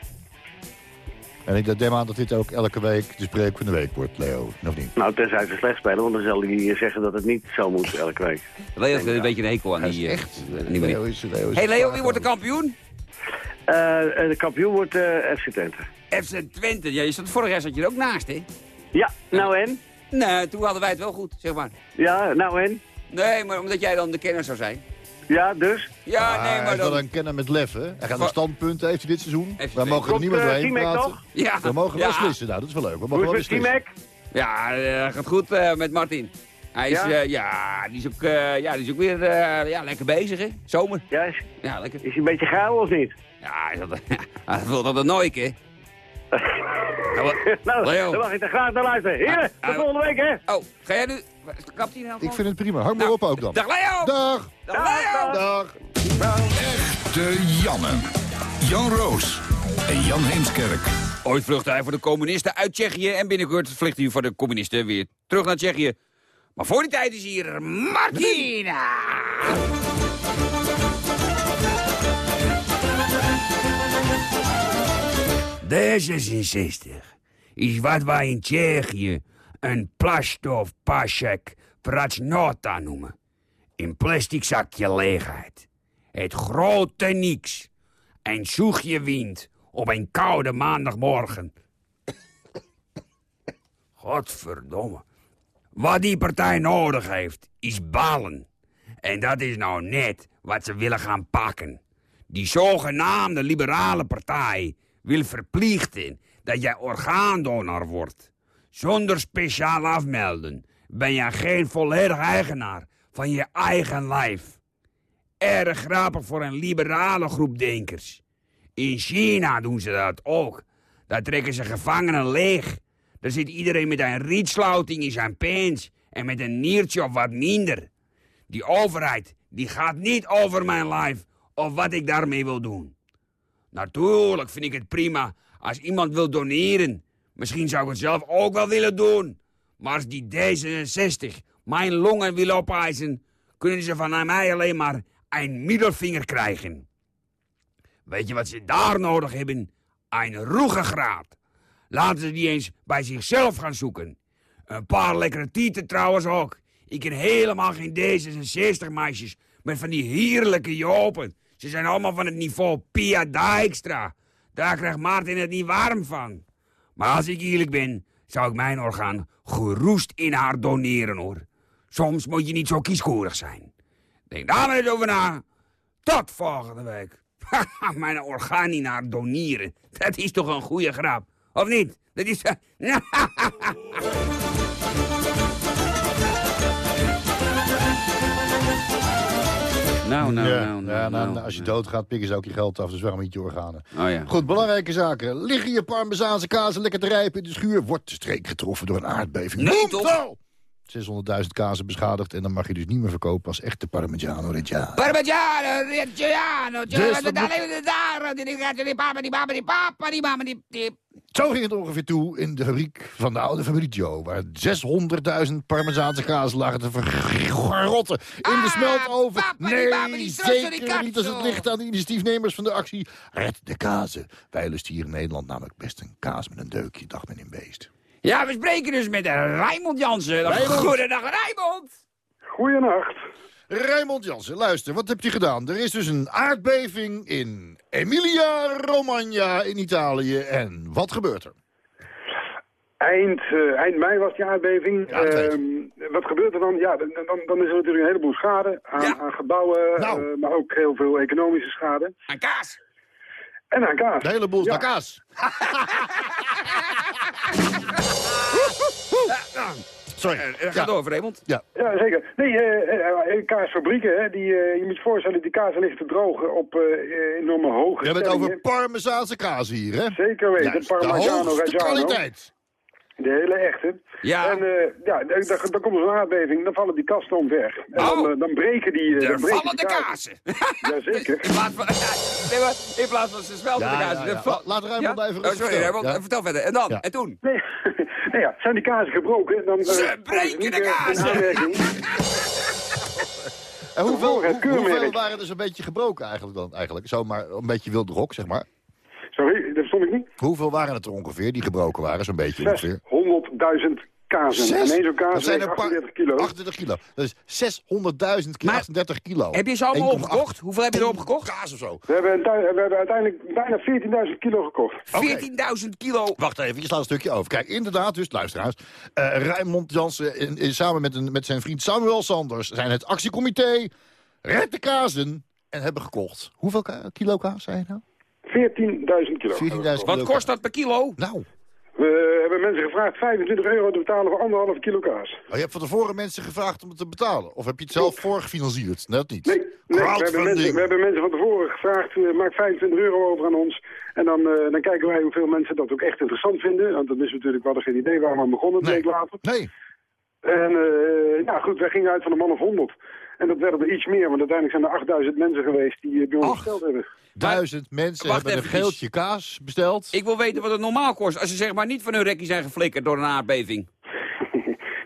En ik neem aan dat dit ook elke week de spreek van de week wordt, Leo. Of niet? Nou, tenzij ze slecht spelen, want dan zal hij zeggen dat het niet zo moet elke week. Leo heeft een beetje een hekel aan die... is eh, echt... die manier. Leo is, Leo is hey Leo, wie wordt de kampioen? Eh, eh, de kampioen wordt eh FC Twente. FC Twente. Ja, je zat, vorig jaar zat je er ook naast, hè? Ja, nou en? Nee, toen hadden wij het wel goed, zeg maar. Ja, nou en? Nee, maar omdat jij dan de kenner zou zijn. Ja, dus? Ja, Ah, nee, hij maar dan... een kenner met lef, hè? Hij gaat een standpunten, heeft hij dit seizoen. We hij- mogen er niet meer eh, doorheen praten. Ja, We mogen wel beslissen. Nou, dat is wel leuk. We mogen is wel beslissen. T-Mac? Ja, eh, gaat goed eh, met Martin. Hij is, Ja? ja, ja die is ook, eh, ja, die is ook weer eh, ja, lekker bezig, hè? Zomer. Ja, is, Ja, lekker. is hij een beetje gauw of niet? Ja, hij, hij wil dat een nooit, hè? Nou, Leo. dan mag ik er graag naar luisteren. Heren, Ah, tot volgende week, hè? Oh, ga jij nu... Kapt hij nou Ik vind het prima. Hang maar Nou, op ook dan. Dag Leo! Dag. Dag Leo! Dag. Echte Janne. Jan Roos en Jan Heemskerk. Ooit vluchtte hij voor de communisten uit Tsjechië... en binnenkort vliegt hij voor de communisten weer terug naar Tsjechië. Maar voor die tijd is hier Martina! D66 is wat wij in Tsjechië een plastov pasek prachnota noemen. In plastic zakje leegheid. Het grote niks. Een zoegje wind op een koude maandagmorgen. Godverdomme. Wat die partij nodig heeft, is ballen. En dat is nou net wat ze willen gaan pakken. Die zogenaamde liberale partij wil verplichten dat jij orgaandonor wordt. Zonder speciaal afmelden ben je geen volledig eigenaar van je eigen lijf. Erg grappig voor een liberale groep denkers. In China doen ze dat ook. Daar trekken ze gevangenen leeg. Daar zit iedereen met een rietsluiting in zijn pens en met een niertje of wat minder. Die overheid, die gaat niet over mijn lijf of wat ik daarmee wil doen. Natuurlijk vind ik het prima als iemand wil doneren. Misschien zou ik het zelf ook wel willen doen. Maar als die D66 mijn longen wil opeisen, kunnen ze van mij alleen maar een middelvinger krijgen. Weet je wat ze daar nodig hebben? Een ruggengraat. Laten ze die eens bij zichzelf gaan zoeken. Een paar lekkere tieten trouwens ook. Ik ken helemaal geen D66-meisjes met van die heerlijke jopen. Ze zijn allemaal van het niveau Pia Dijkstra. Daar krijgt Maarten het niet warm van. Maar als ik eerlijk ben, zou ik mijn orgaan geroest in haar doneren, hoor. Soms moet je niet zo kieskeurig zijn. Denk daar maar eens over na. Tot volgende week. mijn orgaan in haar doneren. Dat is toch een goede grap. Of niet? Dat is... nou, nou, ja, nou, ja, nou, nou, nou. als je doodgaat, pikken ze ook je geld af. Dus waarom niet je organen? Oh ja. Goed, belangrijke zaken. Liggen je parmezaanse kazen lekker te rijpen in de schuur? Wordt de streek getroffen door een aardbeving? Nee, toch? Zo! 600.000 kazen beschadigd en dan mag je dus niet meer verkopen als echte Parmigiano Reggiano. Parmigiano, Reggiano, Dus Zo ging het ongeveer toe in de fabriek van de oude Joe... waar 600.000 Parmezaanse kazen lagen te verrotten in de smeltoven. Nee, zeker niet als het ligt aan de initiatiefnemers van de actie. Red de kazen. Wij lusten hier in Nederland namelijk best een kaas met een deukje, dag met een beest. Ja, we spreken dus met Rijmond Jansen. Rijmond. Goedendag, Rijmond. Goedenacht. Raymond Jansen, luister, wat hebt u gedaan? Er is dus een aardbeving in Emilia-Romagna in Italië. En wat gebeurt er? Eind, eh, eind mei was die aardbeving. Ehm, wat gebeurt er dan? Ja, dan, dan, dan is er natuurlijk een heleboel schade aan, aan gebouwen, Nou. eh, maar ook heel veel economische schade. Aan kaas. En aan kaas. De hele boel is Ja. naar kaas. Sorry. Eh, Ga door, Raymond. Ja. Ja, zeker. Nee, eh, eh, kaasfabrieken, hè, die, eh, je moet je voorstellen, die kaas ligt te drogen op eh, enorme hoge We hebben het over Parmezaanse kaas hier, hè? Zeker weten, hoogste Reggiano. kwaliteit. De hele echte. Ja. En eh, ja, dan, komt er een aardbeving, dan vallen die kasten omver. En dan, Oh. eh, dan breken die... eh, dan breken vallen die de kazen. Jazeker. In plaats van, nee, maar in plaats van ze smelten Ja, de ja, kazen. ja. Laat Raymond Ja? even Oh, rustig sorry. Raymond. Vertel verder. En dan? Ja. En toen? Nee, nee ja, zijn die kazen gebroken, dan... eh, Ze breken de in kazen. En hoeveel, hoeveel keurmerk. waren er zo'n beetje gebroken eigenlijk dan? Eigenlijk? Zomaar een beetje wild rok, zeg maar. Sorry, dat stond ik niet. Hoeveel waren het er ongeveer die gebroken waren? Zo'n beetje ongeveer. 600.000 kazen. Zes? En één zo'n kaas zijn weegt een paar- 38 kilo. 38 kilo. Dat is 600.000 keer Maar 38 kilo. Heb je ze allemaal 1,8 opgekocht? Hoeveel heb je er opgekocht? Kaas of zo. We hebben, we hebben uiteindelijk bijna 14.000 kilo gekocht. 14.000 kilo. Wacht even, je slaat een stukje over. Kijk, inderdaad, dus luisteraars. eh Rijnmond Jansen in- in- samen met, een, met zijn vriend Samuel Sanders... zijn het actiecomité Red de Kazen en hebben gekocht. Hoeveel ka- kilo kaas, zei je nou? 14.000 kilo. 14.000 Wat kost dat per kilo? Nou, We hebben mensen gevraagd 25 euro te betalen voor anderhalve kilo kaas. oh, je hebt van tevoren mensen gevraagd om het te betalen. Of heb je het zelf voorgefinancierd? Net niet. Nee, nee we, hebben mensen, we hebben mensen van tevoren gevraagd, eh, maak 25 euro over aan ons. En dan, eh, dan kijken wij hoeveel mensen dat ook echt interessant vinden. Want dat is natuurlijk, we hadden geen idee waar we aan begonnen, een Nee. week later. Nee. En eh, ja, goed, wij gingen uit van een man of 100. En dat werden er iets meer, want uiteindelijk zijn er 8000 mensen geweest die eh, bij ons Ach. besteld hebben. Duizend mensen Wacht hebben een geeltje kaas besteld. Ik wil weten wat het normaal kost als ze zeg maar niet van hun rekkie zijn geflikkerd door een aardbeving.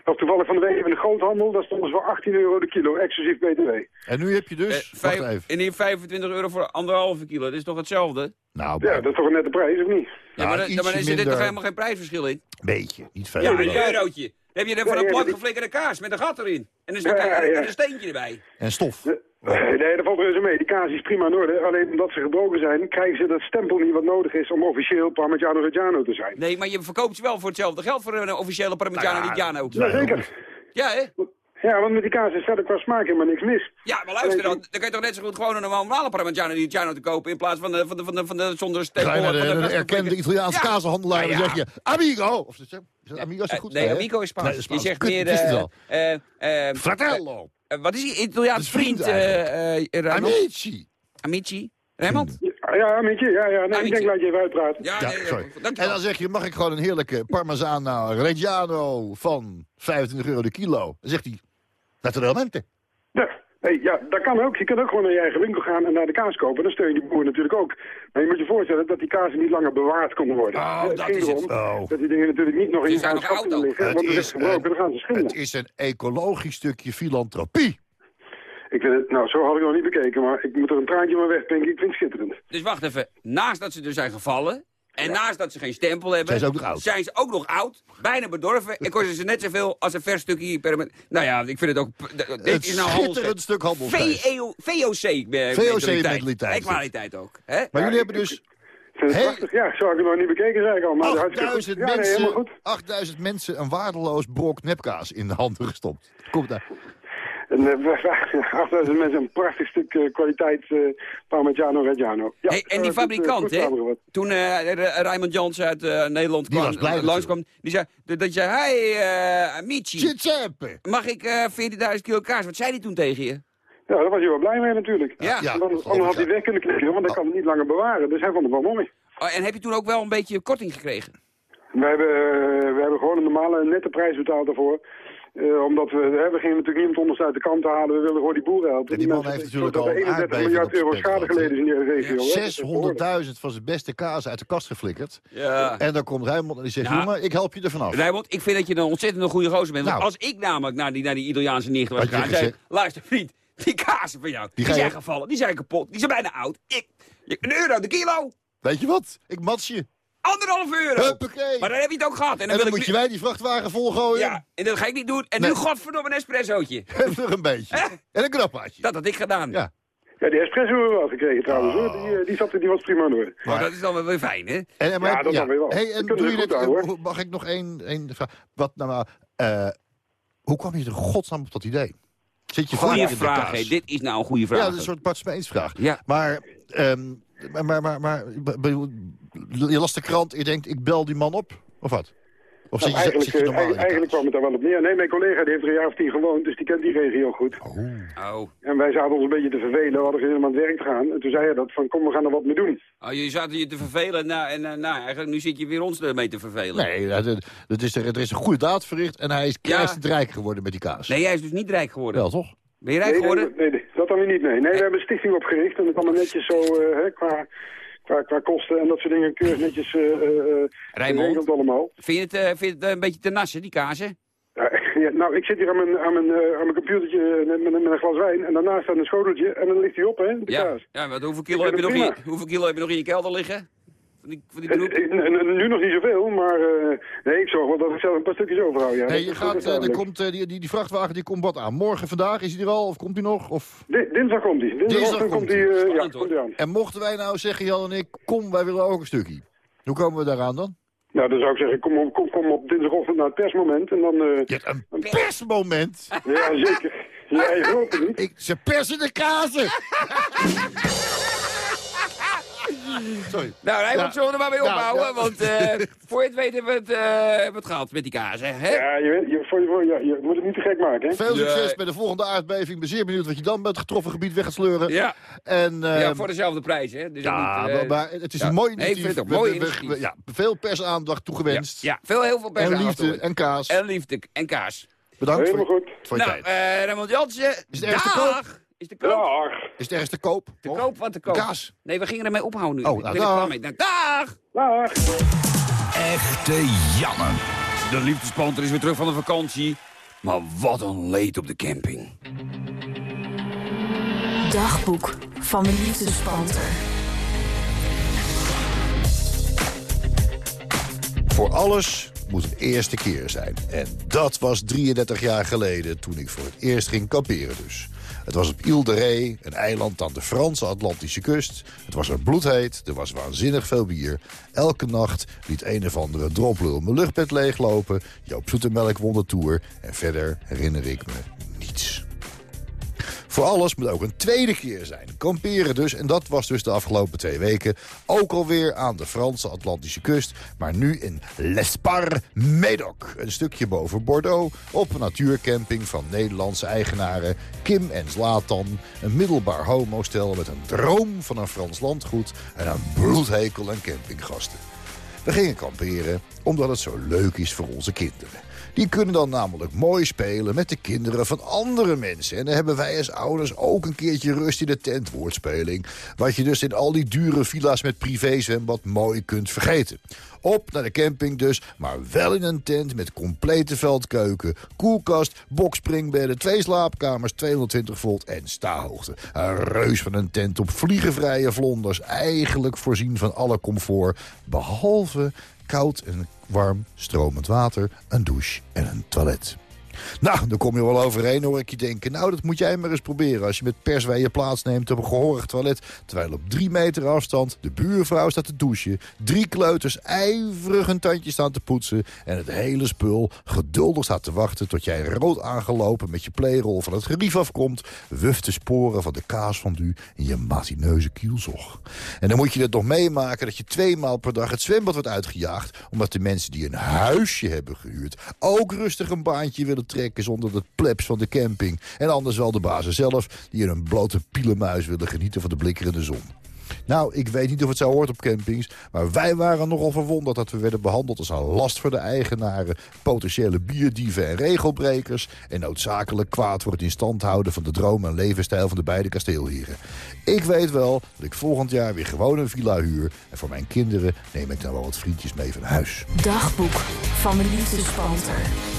Dat was toevallig van de week in de groothandel, daar stonden ze voor 18 euro de kilo, exclusief btw. En nu heb je dus... Eh, wacht vijf- even. en hier 25 euro voor anderhalve kilo. Dat is toch hetzelfde? Nou, Ja, dat is toch een nette prijs, of niet? Ja, maar, dan- is er dit toch helemaal geen prijsverschil in? beetje, niet veel. Ja, een wel. eurotje. Heb je er voor Ja, een ja, die- geflikkerde kaas met een gat erin. En een, Ja, ja, ja. en een steentje erbij. En stof. Nee, dat valt reuze mee. Die kaas is prima in orde. Alleen omdat ze gebroken zijn, krijgen ze dat stempel niet wat nodig is om officieel Parmigiano Reggiano te zijn. Nee, maar je verkoopt ze wel voor hetzelfde geld voor een officiële Parmigiano Nou di Giano. Jazeker. Ja, hè? Ja, want met die kaas is verder qua smaak helemaal niks mis. Ja, maar luister dan. Dan kan je toch net zo goed gewoon een normale Parmigiano di Giano te kopen... in plaats van de, van de, van de, van de zonder Ga je stempel. naar de, van erkende. Italiaanse Ja. en Ja, ja. zeg je... Amigo! Of is het amigo is het Eh, goed? nee, hè? amigo is Spaans. Je zegt meer... eh, eh, eh, Fratello. eh, wat is die Italiaans Dat vriend eh, eh? Amici. Amici? Raymond? Ja, Mietje, ja, ja. Nee, ik denk, laat je even uitpraten. Ja, Ja, nee, sorry. En dan zeg je, mag ik gewoon een heerlijke Parmesano Reggiano van 25 euro de kilo? Dan zegt hij, naturalmente. Ja, nee, ja, dat kan ook. Je kunt ook gewoon naar je eigen winkel gaan en naar de kaas kopen. Dan steun je die boer natuurlijk ook. Maar je moet je voorstellen dat die kazen niet langer bewaard konden worden. Oh, het dat ging is erom Oh. dat die dingen natuurlijk niet nog in oud kunnen liggen. Het Want het is gebroken, een- dan gaan ze schimmelen. Het is een ecologisch stukje filantropie. Ik vind het, nou, zo had ik nog niet bekeken, maar ik moet er een traantje maar wegpinken. Ik vind het schitterend. Dus wacht even. Naast dat ze er zijn gevallen... En naast dat ze geen stempel hebben... Zijn ze ook nog oud? zijn ze ook nog oud, bijna bedorven... en kosten ze net zoveel als een vers stukje per... Nou ja, ik vind het ook... Dit Het is nou schitterend stuk handelsvlees. VEO VOC eh, VOC-mentaliteit. En kwaliteit ook. Hè? Maar jullie hebben dus prachtig. Ja, zo had ik het nog niet bekeken, zei ik al. Maar hartstikke goed. 8000 Ja, nee, helemaal mensen, goed. 8000 mensen een waardeloos brok nepkaas in de handen gestopt. Komt daar. En uh, 8000 mensen, een prachtig stuk uh, kwaliteit uh, Parmigiano Reggiano. Ja, hey, en die fabrikant, hè? Toen uh, Raymond Jans uit Nederland kwam, langskwam, die zei, dat je, hey, Amici, mag ik 14.000 kilo kaas? Wat zei hij toen tegen je? Ja, daar was hij wel blij mee natuurlijk. Ja. ja anders, anders had hij weg kunnen krijgen, want hij kan het niet langer bewaren. Dus hij vond het wel mooi. Oh, en heb je toen ook wel een beetje korting gekregen? We hebben, we hebben gewoon een normale nette prijs betaald daarvoor. Uh, omdat we, we gingen natuurlijk niemand onderste uit de kant halen. We wilden gewoon die boeren helpen. En die, man heeft natuurlijk al 31 miljard euro schade geleden in die regio. 600.000 van zijn beste kaas uit de kast geflikkerd. Ja. En dan komt Rijmond en die zegt, nou, jongen, ik help je er vanaf. Rijmond, ik vind dat je een ontzettend goede gozer bent. Want nou. als ik namelijk naar die, naar die Italiaanse nicht was gegaan... zei, luister vriend, die kazen van jou, die, die zijn gevallen, die zijn kapot, die zijn bijna oud. Ik, een euro de kilo. Weet je wat? Ik mats je. Anderhalf euro. Huppakee. Maar dan heb je het ook gehad. En dan, moet je wij die vrachtwagen volgooien. Ja, en dat ga ik niet doen. En nu godverdomme een espressootje. Nog een beetje. En een knappaatje. Dat had ik gedaan. Ja. Ja, die espresso hebben we wel gekregen trouwens. Oh. Die, eh, die, zat, die was prima door. Maar dat is dan wel weer fijn, hè? En, maar, ja, dat ja. dan weer wel. Hey, en doe je dit, mag ik nog één, één vraag? Wat nou, uh, hoe kwam je er godsnaam op dat idee? Zit je goeie vraag, hè? Dit is nou een goede vraag. Ja, dat is een soort Bart Smeets vraag. Ja. Maar, um, maar, maar, maar, maar, je las de krant en je denkt, ik bel die man op? Of wat? Of nou, zit je, zit je normaal eigenlijk kwam het daar wel op neer. Nee, mijn collega die heeft er een jaar of tien gewoond, dus die kent die regio goed. Oh. oh. En wij zaten ons een beetje te vervelen. We hadden geen aan het werk te gaan. En toen zei hij dat van, kom, we gaan er wat mee doen. Oh, je zaten je te vervelen nou, en uh, nou, eigenlijk nu zit je weer ons ermee te vervelen. Nee, dat is er, er is een goede daad verricht en hij is ja. rijk geworden met die kaas. Nee, hij is dus niet rijk geworden. Wel, toch? Ben je rijk geworden? Nee, nee, dat dan weer niet, nee. Nee, we hebben een stichting opgericht en dat allemaal netjes zo, uh, hè, qua qua, qua kosten en dat soort dingen keurig netjes uh, allemaal. Vind je het, uh, vind je het een beetje te nassen, die kazen? Ja, nou, ik zit hier aan mijn, aan mijn, aan mijn computertje met, met, een glas wijn en daarnaast staat een schoteltje en dan ligt hij op, hè, de ja. kaas. Ja, maar hoeveel kilo, heb je nog in, hoeveel kilo heb je nog in je kelder liggen? Van die, van die nu nog niet zoveel, maar uh, nee, ik zorg wel dat ik zelf een paar stukjes overhoud. Ja. Nee, je gaat, uh, er komt, uh, die, die, die, vrachtwagen die komt wat aan. Morgen, vandaag, is hij er al of komt hij nog? Of? dinsdag komt hij. Dinsdag, dinsdag komt hij. ja, komt hij aan. En mochten wij nou zeggen, Jan en ik, kom, wij willen ook een stukje. Hoe komen we daaraan dan? Nou, dan zou ik zeggen, kom op, kom, kom op dinsdagochtend naar het persmoment en dan... Uh, een persmoment? Ja, zeker. Ja, je gelooft het niet. Ik, ze persen de kazen! Sorry. Nou, hij moet zo er maar mee opbouwen, want uh, voor je het weet hebben we het, uh, hebben het gehad met die kaas, hè? Ja, je, je, voor, voor, ja, je moet het niet te gek maken, hè? Veel succes bij de volgende aardbeving. Ik ben zeer benieuwd wat je dan met het getroffen gebied weg gaat sleuren. Ja, en, uh, ja voor dezelfde prijs, hè? Dus ja, niet, maar het is een mooi initiatief. Nee, ik vind het mooi. Ja, veel persaandacht toegewenst. Ja, veel, heel veel persaandacht. En liefde en kaas. En liefde en kaas. Bedankt voor, goed. voor je nou, tijd. Nou, uh, Jansen, is het ergste koop? Is de koop? Dag. Is het ergens te koop? Te koop? Wat te koop? Kaas. Nee, we gingen ermee ophouden nu. Oh, nou, dag. Dag. Dag. Echte jammer. De liefdespanter is weer terug van de vakantie. Maar wat een leed op de camping. Dagboek van de liefdespanter. Voor alles moet een eerste keer zijn. En dat was 33 jaar geleden toen ik voor het eerst ging kamperen dus. Het was op Ile de Ré, een eiland aan de Franse Atlantische kust. Het was er bloedheet, er was waanzinnig veel bier. Elke nacht liet een of andere droplul mijn luchtbed leeglopen. Joop Zoetemelk won de tour. En verder herinner ik me niets. Voor alles moet ook een tweede keer zijn. Kamperen dus, en dat was dus de afgelopen twee weken. Ook alweer aan de Franse Atlantische kust. Maar nu in L'Espar Médoc. Een stukje boven Bordeaux. Op een natuurcamping van Nederlandse eigenaren Kim en Zlatan. Een middelbaar homostel met een droom van een Frans landgoed. En een bloedhekel aan campinggasten. We gingen kamperen omdat het zo leuk is voor onze kinderen. Die kunnen dan namelijk mooi spelen met de kinderen van andere mensen. En dan hebben wij als ouders ook een keertje rust in de tentwoordspeling. Wat je dus in al die dure villa's met privézwembad mooi kunt vergeten. Op naar de camping dus, maar wel in een tent met complete veldkeuken, koelkast, bokspringbedden, twee slaapkamers, 220 volt en stahoogte. Een reus van een tent op vliegenvrije vlonders, eigenlijk voorzien van alle comfort, behalve koud en warm stromend water, een douche en een toilet. Nou, daar kom je wel overheen hoor ik je denken. Nou, dat moet jij maar eens proberen. Als je met persweeën plaatsneemt op een gehoorig toilet... terwijl op drie meter afstand de buurvrouw staat te douchen... drie kleuters ijverig hun tandjes staan te poetsen... en het hele spul geduldig staat te wachten... tot jij rood aangelopen met je pleerol van het gerief afkomt... wuft de sporen van de kaas van u in je matineuze kielzog. En dan moet je het nog meemaken dat je twee maal per dag het zwembad wordt uitgejaagd... omdat de mensen die een huisje hebben gehuurd... ook rustig een baantje willen trekken zonder de plebs van de camping. En anders wel de bazen zelf die in een blote pielenmuis willen genieten van de blikkerende zon. Nou, ik weet niet of het zo hoort op campings... maar wij waren nogal verwonderd dat we werden behandeld als een last voor de eigenaren... potentiële bierdieven en regelbrekers... en noodzakelijk kwaad voor het in stand houden van de droom en levensstijl van de beide kasteelheren. Ik weet wel dat ik volgend jaar weer gewoon een villa huur... en voor mijn kinderen neem ik dan wel wat vriendjes mee van huis. Dagboek van de liefdespanter.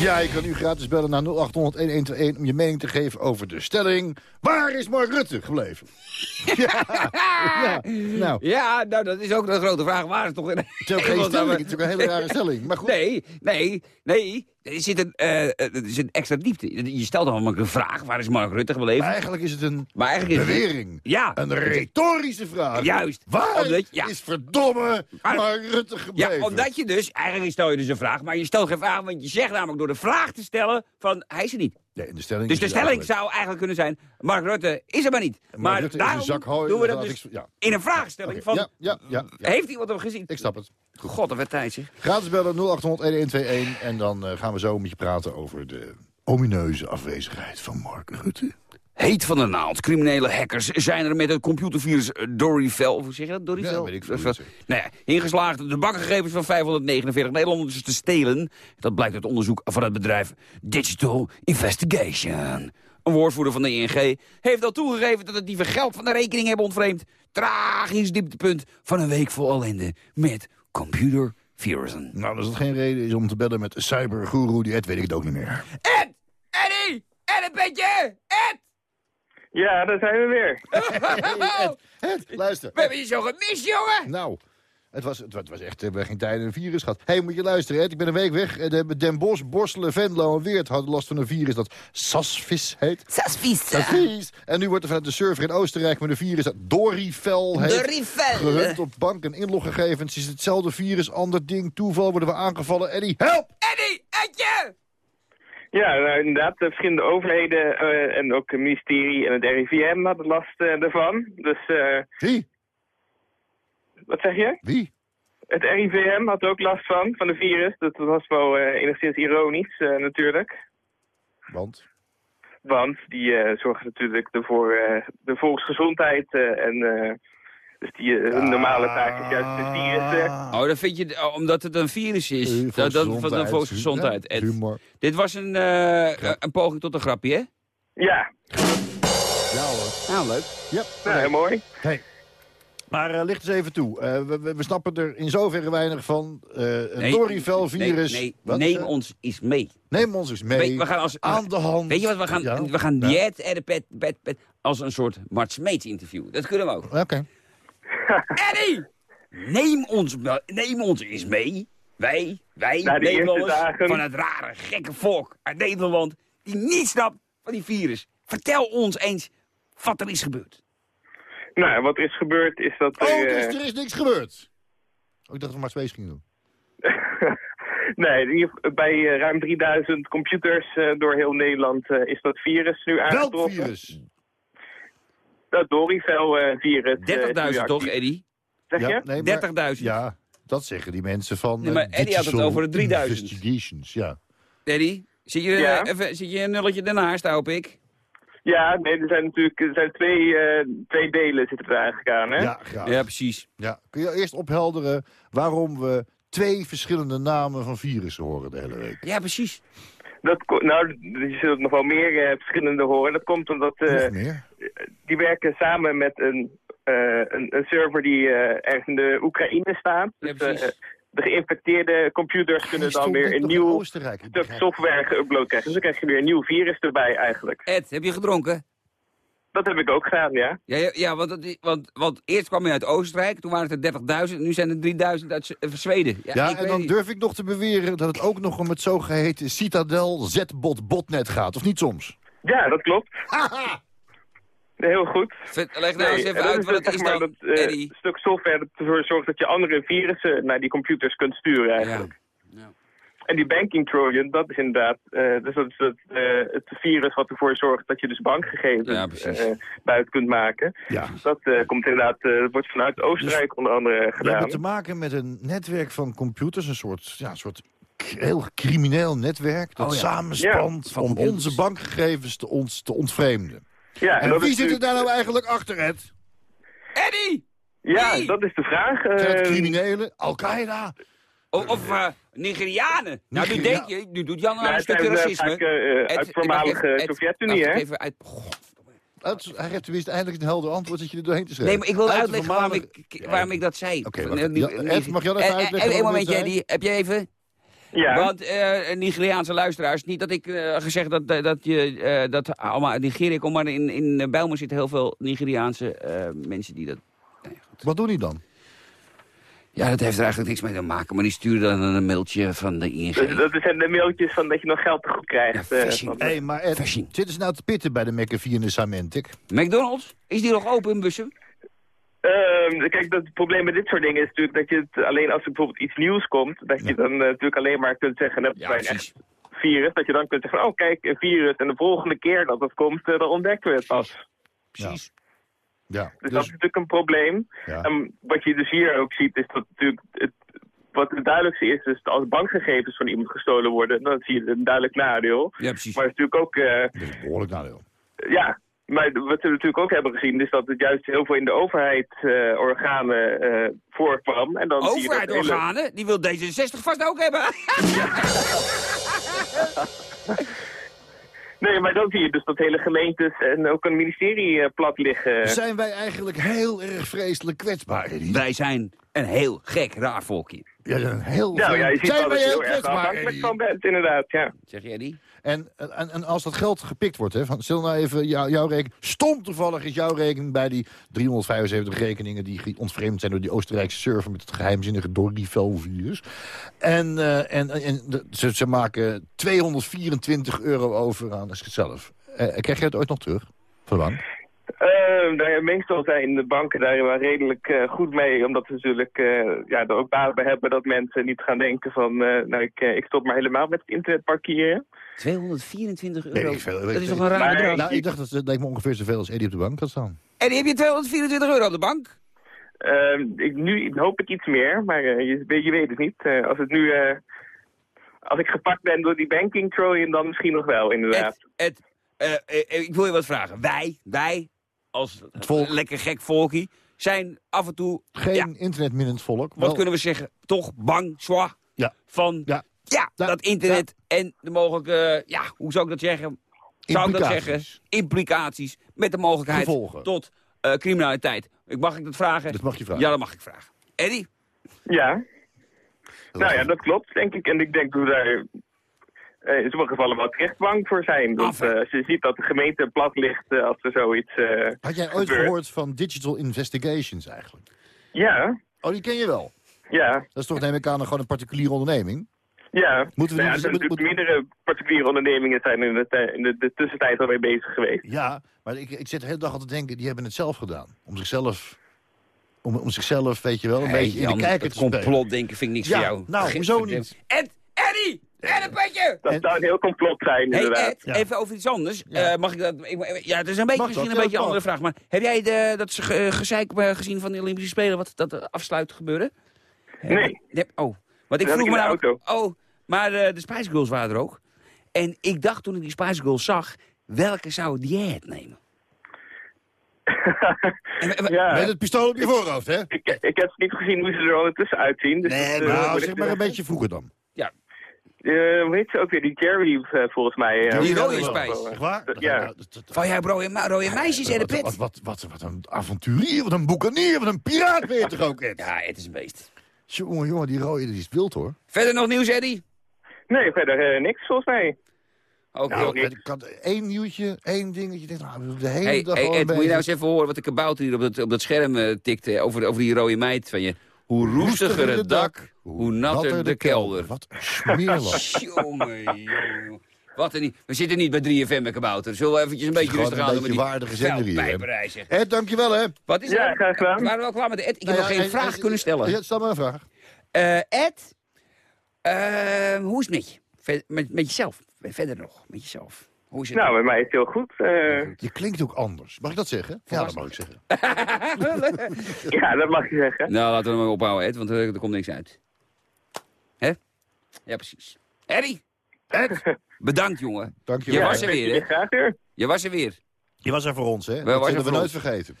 Ja, je kan nu gratis bellen naar 0800-1121 om je mening te geven over de stelling... Waar is Mark Rutte gebleven? ja, ja, nou. Ja, nou, dat is ook de grote vraag. Waar is toch... Het is ook geen stelling, het is ook een hele rare stelling. Maar goed. Nee, nee, nee. Er zit een, uh, er zit extra diepte. Je stelt dan een vraag, waar is Mark Rutte gebleven? Maar eigenlijk is het een maar eigenlijk is bewering. Het, ja. Een retorische vraag. Juist. Waar omdat, ja. is verdomme Mark Rutte gebleven? Ja, omdat je dus, eigenlijk stel je dus een vraag, maar je stelt geen vraag, want je zegt namelijk door de vraag te stellen van, hij is er niet. Nee, de stelling dus de stelling zou eigenlijk kunnen zijn, Mark Rutte is er maar niet. Mark maar Rutte daarom is een zak hooi, doen we dat dus ik- ja. in een vraagstelling van, ja, ja, heeft iemand hem gezien? Ik snap het. God, dat werd tijd zeg. Gratis bellen 0800-1121 en dan eh, gaan we zo met je praten over de omineuze afwezigheid van Mark Rutte. Heet van de naald. Criminele hackers zijn er met het computervirus Doryvel. Hoe zeg je dat? Doryvel? Ja, weet ik veel nou ja, ingeslaagd de bankgegevens van 549 Nederlanders te stelen. Dat blijkt uit onderzoek van het bedrijf Digital Investigation. Een woordvoerder van de ING heeft al toegegeven dat het dieven geld van de rekening hebben ontvreemd. Tragisch dieptepunt van een week vol ellende met computervirussen. Nou, als dat geen reden is om te bellen met cyberguru die Ed, weet ik het ook niet meer. Ed! Eddie! Ed, een beetje! Ed! Ja, daar zijn we weer. Ed, Ed, luister. We hebben je zo gemist, jongen! Nou, het was, het, wa- het was echt, we hebben geen tijd in een virus gehad. Hé, hey, moet je luisteren, Ed, ik ben een week weg. En de Den Bosch, Borselen, Venlo en Weert hadden last van een virus dat Sasvis heet. Sasvis. Sasvis. En nu wordt er vanuit de server in Oostenrijk met een virus dat Dorivel heet. Dorivel. Gehunt op bank- en inloggegevens is hetzelfde virus, ander ding, toeval worden we aangevallen. Eddie, help! Eddie, Edje! Ja, nou, inderdaad, de verschillende overheden eh, en ook het ministerie en het RIVM hadden last eh, ervan. Dus, eh, Wie? wat zeg je? Wie? Het RIVM had ook last van, van de virus. Dat was wel eh, enigszins ironisch, eh, natuurlijk. Want? Want die eh, zorgen natuurlijk ervoor eh, de volksgezondheid eh, en... eh, dus die eh, hun normale taak is juist de virussen. Oh, dat vind je, oh, omdat het een virus is. Eh, dat, dat, van de volksgezondheid. Ed. Dit was een, eh, een poging tot een grapje, hè? Ja, Ja hoor. Nou, leuk. Ja. nou, heel mooi. Hey. Maar eh, licht eens even toe. Eh, we, we, we snappen er in zoverre weinig van. Eh een Nee, Dorivel-virus. Nee, nee, neem ons eens mee. Neem ons eens mee. We gaan als, aan de hand. Weet je wat, we gaan, Ja. we gaan Ja. pet, als een soort Mart Smeets interview. Dat kunnen we ook. Oké. Eddie! Neem ons, neem ons eens mee. Wij, wij, Na Nederlanders, dagen. van het rare, gekke volk uit Nederland... die niet snapt van die virus. Vertel ons eens wat er is gebeurd. Nou, wat er is gebeurd is dat er... Oh, eh, dus er is niks gebeurd. Oh, ik dacht dat we maar Space gingen doen. nee, bij eh, ruim 3000 computers eh, door heel Nederland eh, is dat virus nu Welk aangetroffen. virus? Dat Dorivel-virus. 30.000 toch, Eddie? Zeg je? Ja, nee, maar- 30.000. Ja, dat zeggen die mensen van Nee, maar eh, Eddie had het over de 3000. Investigations, ja. Eddie, zit je, Ja? eh, even, zit je een nulletje daarnaast, hoop ik? Ja, nee, er zijn natuurlijk er zijn twee, eh, twee delen zitten er eigenlijk aan, hè? Ja, graag. Ja, precies. Ja. Kun je eerst ophelderen waarom we twee verschillende namen van virussen horen de hele week? Ja, precies. Dat, nou, je zult nog wel meer verschillende horen. Dat komt omdat eh, Nog meer? Die werken samen met een, eh, een, een server die eh, ergens in de Oekraïne staat. Ja, Dus, eh, de geïnfecteerde computers kunnen dan weer een nieuw stuk software geüpload krijgen. Dus dan krijg je weer een nieuw virus erbij eigenlijk. Ed, heb je gedronken? dat heb ik ook gedaan, ja. Ja, ja, ja want, dat- want, want eerst kwam je uit Oostenrijk, toen waren het er 30.000, nu zijn er 3.000 uit Zweden. Ja, en dan niet. durf ik nog te beweren dat het ook nog om het zogeheten Citadel Z-bot botnet gaat. Of niet soms? Ja, dat klopt. Heel goed. Leg nou eens even en uit dat wat is het is maar dan, dat eh, Eddie. stuk software dat ervoor zorgt dat je andere virussen naar die computers kunt sturen eigenlijk. En die banking trojan, dat is inderdaad, eh, dus dat is het, eh, het virus wat ervoor zorgt dat je dus bankgegevens Ja, eh, buiten kunt maken. Ja. Dat eh, komt inderdaad, eh, dat wordt vanuit Oostenrijk onder andere We hebben gedaan. te maken met een netwerk van computers, een soort, ja, een soort heel crimineel netwerk... dat Oh ja. samenspant Ja, van om onze bankgegevens te, ons te ontvreemden. Ja, en wie zit er daar nou eigenlijk achter, Ed? Eddie! Ja, dat is de vraag. Zijn het eh, criminelen? Al-Qaeda? Of, of eh, Nigerianen. Nou, nu, denk je, nu doet Jan al Nou, een het stukje eh, racisme. eh, uit wacht voormalige Sovjet-Unie, hè? even uit. Uit, hij heeft tenminste eindelijk een helder antwoord dat je er doorheen te schrijven. Nee, maar ik wil uitleggen waarom ik, waarom ik dat zei. Oké, mag Jan even uitleggen Even een waarom je momentje? Eddie. Heb je even... Ja. Want eh Nigeriaanse luisteraars, niet dat ik eh, gezegd dat, dat, je eh, dat allemaal uit Nigeria komt, maar in, in Bijlmer zitten heel veel Nigeriaanse eh, mensen die dat... Wat doen die dan? Ja, dat heeft er eigenlijk niks mee te maken, maar die sturen dan een mailtje van de ING. Dus dat zijn de mailtjes van dat je nog geld te goed krijgt. eh, Hé, hey, maar Ed, zitten ze nou te pitten bij de McAfee en de Samentic? McDonald's? Is die nog open in Bussum? Ehm, kijk, dat het probleem met dit soort dingen is natuurlijk dat je het alleen als er bijvoorbeeld iets nieuws komt, dat je dan eh, natuurlijk alleen maar kunt zeggen, dat bij een echt virus, dat je dan kunt zeggen, van, oh kijk, een virus, en de volgende keer dat het komt, eh, dan ontdekken we het pas. Precies. Ja. Dus, dat is natuurlijk een probleem. Ja. En wat je dus hier ook ziet, is dat natuurlijk het, wat het duidelijkste is, is dat als bankgegevens van iemand gestolen worden, dan zie je een duidelijk nadeel. Ja, precies. Maar het is natuurlijk ook... eh, Dat is een behoorlijk nadeel. ja, maar wat we natuurlijk ook hebben gezien... is dat het juist heel veel in de overheidsorganen eh voorkwam. En dan zie je dat hele- Overheidorganen? Die wil D66 vast ook hebben. Nee, maar dan zie je dus dat hele gemeentes en ook een ministerie eh, plat liggen. Zijn wij eigenlijk heel erg vreselijk kwetsbaar, Eddie? Wij zijn een heel gek, raar volkje. Ja, een heel Nou ja, je ziet Zijn wij heel erg kwetsbaar, afhankelijk Eddie? van bent, inderdaad, ja. Zeg jij die? En, en, en als dat geld gepikt wordt, hè, van, stel nou even jou- jouw rekening... Stom toevallig is jouw rekening bij die 375 rekeningen... die ontvreemd zijn door die Oostenrijkse server... met het geheimzinnige Dorivel-virus. En, eh, en, en de- ze, ze maken 224 euro over aan zichzelf. Eh, krijg je het ooit nog terug? Van de bank? Eh, nou ja, meestal zijn de banken daar wel redelijk eh, goed mee, omdat ze natuurlijk eh, ja, er ook baat bij hebben dat mensen niet gaan denken van, eh, nou ik, ik stop maar helemaal met internet parkeren. 224 euro. Nee, ik veel. dat is toch een raar bedrag? Nou, ik dacht dat het lijkt me ongeveer zoveel als Eddie op de bank had staan. En heb je 224 euro op de bank? Eh, ik, nu hoop ik iets meer, maar eh, je, je weet het niet. Eh, als het nu, eh, als ik gepakt ben door die banking trojan, dan misschien nog wel, inderdaad. Ed, ik wil je wat vragen. Wij, wij, als lekker gek volkie, zijn af en toe, Geen ja, internetminnend volk. wat kunnen we zeggen, toch bang, zwaar Ja. van Ja. ja, dat internet en de mogelijke, ja, hoe zou ik dat zeggen? Zou ik dat Implicaties. zeggen? Implicaties met de mogelijkheid Gevolgen. tot eh, criminaliteit. Ik mag ik dat vragen? Dat mag je vragen. Ja, dat mag ik vragen. Eddie? Ja. Nou ja, dat klopt, denk ik. En ik denk dat we daar in sommige gevallen wel terecht bang voor zijn. Want eh, als je ziet dat de gemeente plat ligt eh, als er zoiets eh, Had jij ooit gebeurt. gehoord van Digital Investigations eigenlijk? Ja, Oh, die ken je wel? ja, Dat is toch neem ik aan gewoon een particuliere onderneming? ja. Moeten we Nou ja, er moet- meerdere particuliere ondernemingen zijn in de, in de, de tussentijd alweer bezig geweest. Ja, maar ik, ik zit de hele dag al te denken, die hebben het zelf gedaan. Om zichzelf, om, om zichzelf, weet je wel, een Hey, beetje in Jan, de kijker het te spelen. complotdenken vind ik niks Ja, voor jou. nou, hoezo niet? Ed, Eddie! En een petje! Dat zou een heel complot zijn, Hey inderdaad. Even over iets anders. Eh, mag ik dat? Ik, ja, het is een beetje, Mag misschien dat? een beetje een andere vraag. Maar heb jij de, dat ge- eh, gezeik eh, gezien van de Olympische Spelen? Wat dat afsluit gebeuren? Nee. Oh, want ik Dat vroeg me ik nou... Oh, maar eh, de Spice Girls waren er ook. En ik dacht toen ik die Spice Girls zag, welke zou dieet nemen? Ja. Met het pistool op je voorhoofd, hè? Ik, ik heb niet gezien hoe ze er ondertussen uitzien. Dus Nee, nou, zeg ik- maar een beetje vroeger dan. Ja. Eh, hoe heet ze ook weer? Die Jerry, eh, volgens mij. eh, Die rode. Echt waar? Ja. Van jij rode, meisjes in de wat, pit? wat, wat, wat, wat een avonturier, wat een boekanier, wat een piraat ben je toch ook, Ed? Ja, het is een beest. Jongen, jongen, die rode die is wild, hoor. Verder nog nieuws, Eddie? Nee, verder eh, niks volgens mij. Ook Nou, heel ik had één nieuwtje, één dingetje. Ik denk, nou, de hele Hey, dag hey, gewoon Ed, moet je nou eens even horen wat de kabouter hier op dat, op dat scherm eh, tikt eh, over, over die rode meid van je. Hoe roestiger het dak, hoe natter de kelder. Wat smeerlap. Jongen, jongen. Wat een niet. We zitten niet bij 3FM met kabouter. Zullen we eventjes een beetje Gewoon rustig doen met die waardige zender hier. Ed, dankjewel hè. Wat is Ja, er? graag gedaan. We waren wel klaar met de Ed. Ik Nou heb ja, nog geen en- vraag en- kunnen stellen. Ja, stel maar een vraag. Eh, Ed, eh, hoe is het met je? Met, met jezelf? Verder nog, met jezelf. Hoe is het? Nou, bij mij is het heel goed. Eh, Je klinkt ook anders. Mag ik dat zeggen? Ja, dat mag ik zeggen. ja, dat mag je zeggen. Nou, laten we hem maar ophouden, Ed, want er, er komt niks uit. Hè? Ja, precies. Eddie, Ed, bedankt, jongen. dank je Je wel. was er weer, hè? Graag weer. Je was er weer. Je was er voor ons, hè? Dat zullen we nooit vergeten.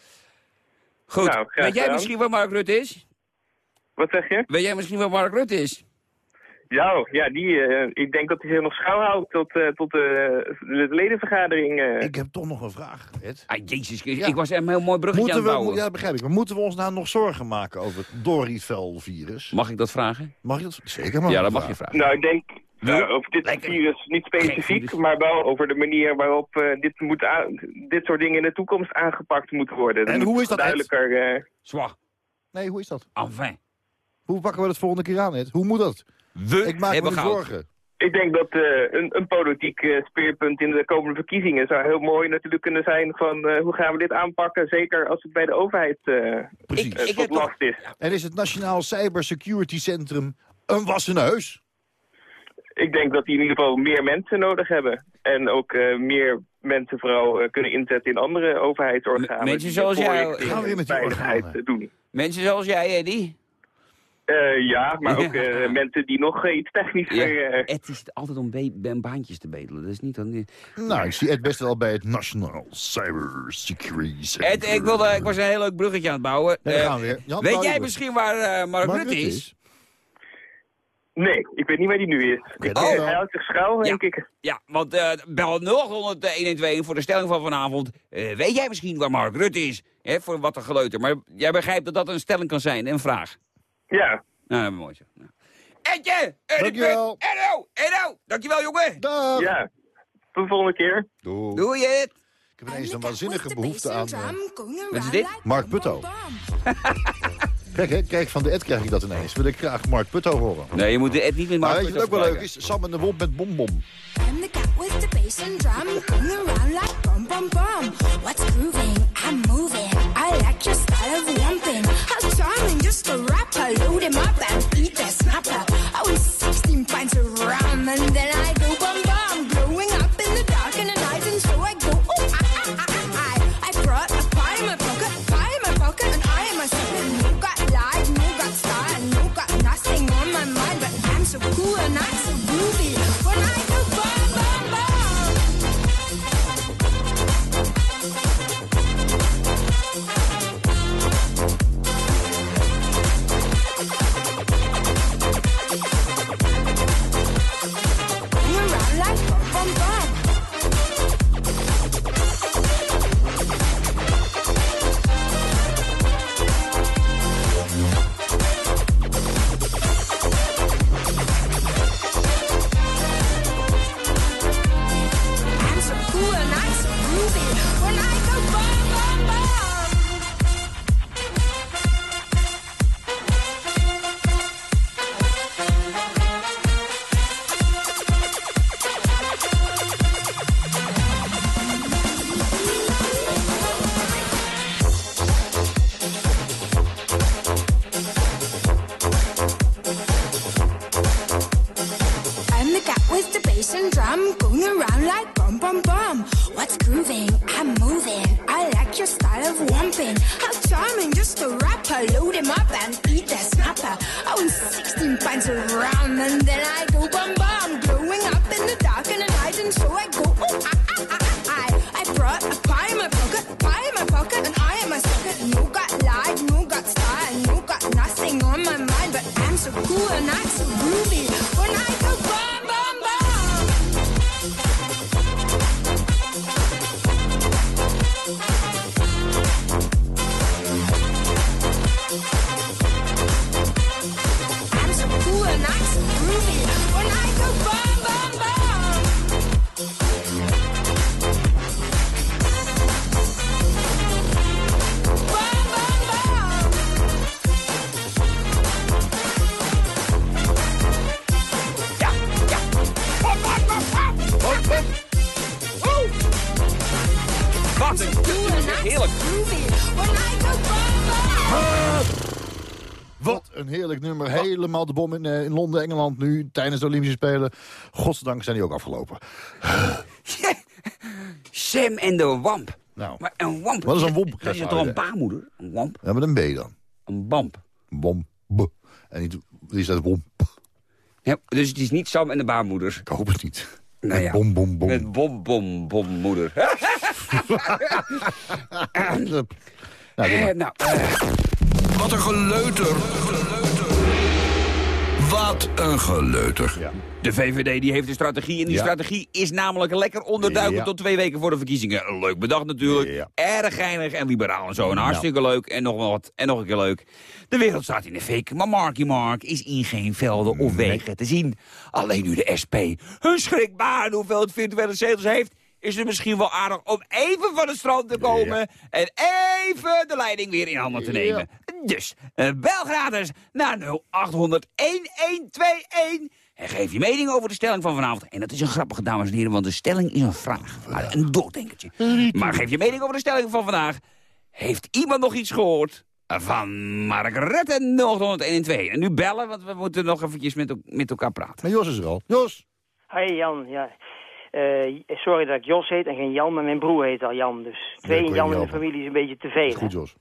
Goed. Nou, Weet jij misschien waar Mark Rutte is? Wat zeg je? Weet jij misschien waar Mark Rutte is? Ja, ja die, eh, ik denk dat hij zich nog schuilhoudt tot, eh, tot eh, de ledenvergadering. eh. Ik heb toch nog een vraag, Ed. Ah, jezus Christus. Ik was een heel mooi bruggetje Moeten aan het we, bouwen. ja, begrijp ik. Maar moeten we ons nou nog zorgen maken over het Dorievel-virus? Mag ik dat vragen? Mag je dat? Zeker mag ja, dat mag je vragen. Nou, ik denk Ja. over dit Lekker. virus niet specifiek, virus. maar wel over de manier waarop eh, dit, moet dit soort dingen in de toekomst aangepakt moeten worden. En hoe is dat? Duidelijker. Zwaar. Nee, hoe is dat? Enfin. Hoe pakken we dat volgende keer aan, Ed? Hoe moet dat? We Ik maak me hebben nu goud. zorgen. ik denk dat eh, een, een politiek eh, speerpunt in de komende verkiezingen zou heel mooi natuurlijk kunnen zijn van eh, hoe gaan we dit aanpakken, zeker als het bij de overheid eh Precies. eh, Ik tot last is. En is het Nationaal Cybersecurity Centrum een wassen neus? Ik denk dat die in ieder geval meer mensen nodig hebben. En ook eh, meer mensen vooral eh, kunnen inzetten in andere overheidsorganen. M- mensen zoals dingen Gaan we weer met die organen. doen. Mensen zoals jij, Eddie. Eh, ja, maar ook Ja. eh, mensen die nog iets technischer... Ja. eh, Ed is altijd om baantjes te bedelen. Dat is niet dan... Nou, ik zie Ed best wel bij het Nationaal Cybersecurity Centrum. Ed, ik, wilde, ik was een heel leuk bruggetje aan het bouwen. Daar Eh, gaan we weer. Jan, weet jij misschien waar Mark, Mark Rutte is? is? nee, ik weet niet waar die nu is. Oké, oh, hij houdt zich schuil, denk ik. Ja, want eh bel 0800 112 voor de stelling van vanavond. Eh, weet jij misschien waar Mark Rutte is? Hè, voor wat een geleuter. Maar jij begrijpt dat dat een stelling kan zijn en een vraag. Ja. Nou, mooi zo. Nou. Edje! Eddie Dankjewel. Edo! Edo! Dankjewel, jongen! Dag. Ja. Tot de volgende keer. Doei. Doe je het? Ik heb ineens een waanzinnige behoefte aan eh, Wat is dit? Mark Putto. Kijk, hè, kijk, van de Ed krijg ik dat ineens. Wil ik graag Mark Putto horen. Nee, je moet de Ed niet met Maar Mark weet je wat ook wel leuk is? Sam en de Womp met Bom Bom. I'm the cat with the bass and drum, going around like bum bum. What's grooving? I'm moving. Your style of lumping. How charming, just a rapper. Load him up and eat that snapper. I was 16 pints of Helemaal de bom in, eh, in Londen, Engeland nu, tijdens de Olympische Spelen. Godzijdank zijn die ook afgelopen. Sam en de wamp. Nou, Maar een wamp... Wat is een womp? Dat is toch een baarmoeder? Een wamp? ja, met een B dan. Een bamp. Bom, b. En niet, die staat womp. Ja, dus het is niet Sam en de baarmoeder. Ik hoop het niet. Nou ja. Bom, bom, bom. Met bom, bom, bom, moeder. Nou, Eh, nou, eh, Wat een geleuter. Wat een geleuter. de VVD die heeft een strategie. En die Ja. strategie is namelijk lekker onderduikend Ja. tot twee weken voor de verkiezingen. Leuk bedacht natuurlijk. Ja. Erg geinig en liberaal en zo. En hartstikke leuk. En nog wat. En nog een keer leuk. De wereld staat in de fik. Maar Marky Mark is in geen velden of wegen te zien. Alleen nu de SP hun schrikbaar hoeveel het virtuele zetels heeft is het misschien wel aardig om even van het strand te komen... en even de leiding weer in handen te nemen. Dus, uh, bel gratis naar 0800 1121... En geef je mening over de stelling van vanavond. En dat is een grappige, dames en heren, want de stelling is een vraag. Maar een doordenkertje. Maar geef je mening over de stelling van vandaag. Heeft iemand nog iets gehoord van Mark Rutte 0801 En nu bellen, want we moeten nog eventjes met, met elkaar praten. Maar Jos is er al. Jos! Hi Jan, ja. Eh, sorry dat ik Jos heet en geen Jan, maar mijn broer heet al Jan. Dus twee weet Jan in Jan. de familie is een beetje te veel. Goed. Jos.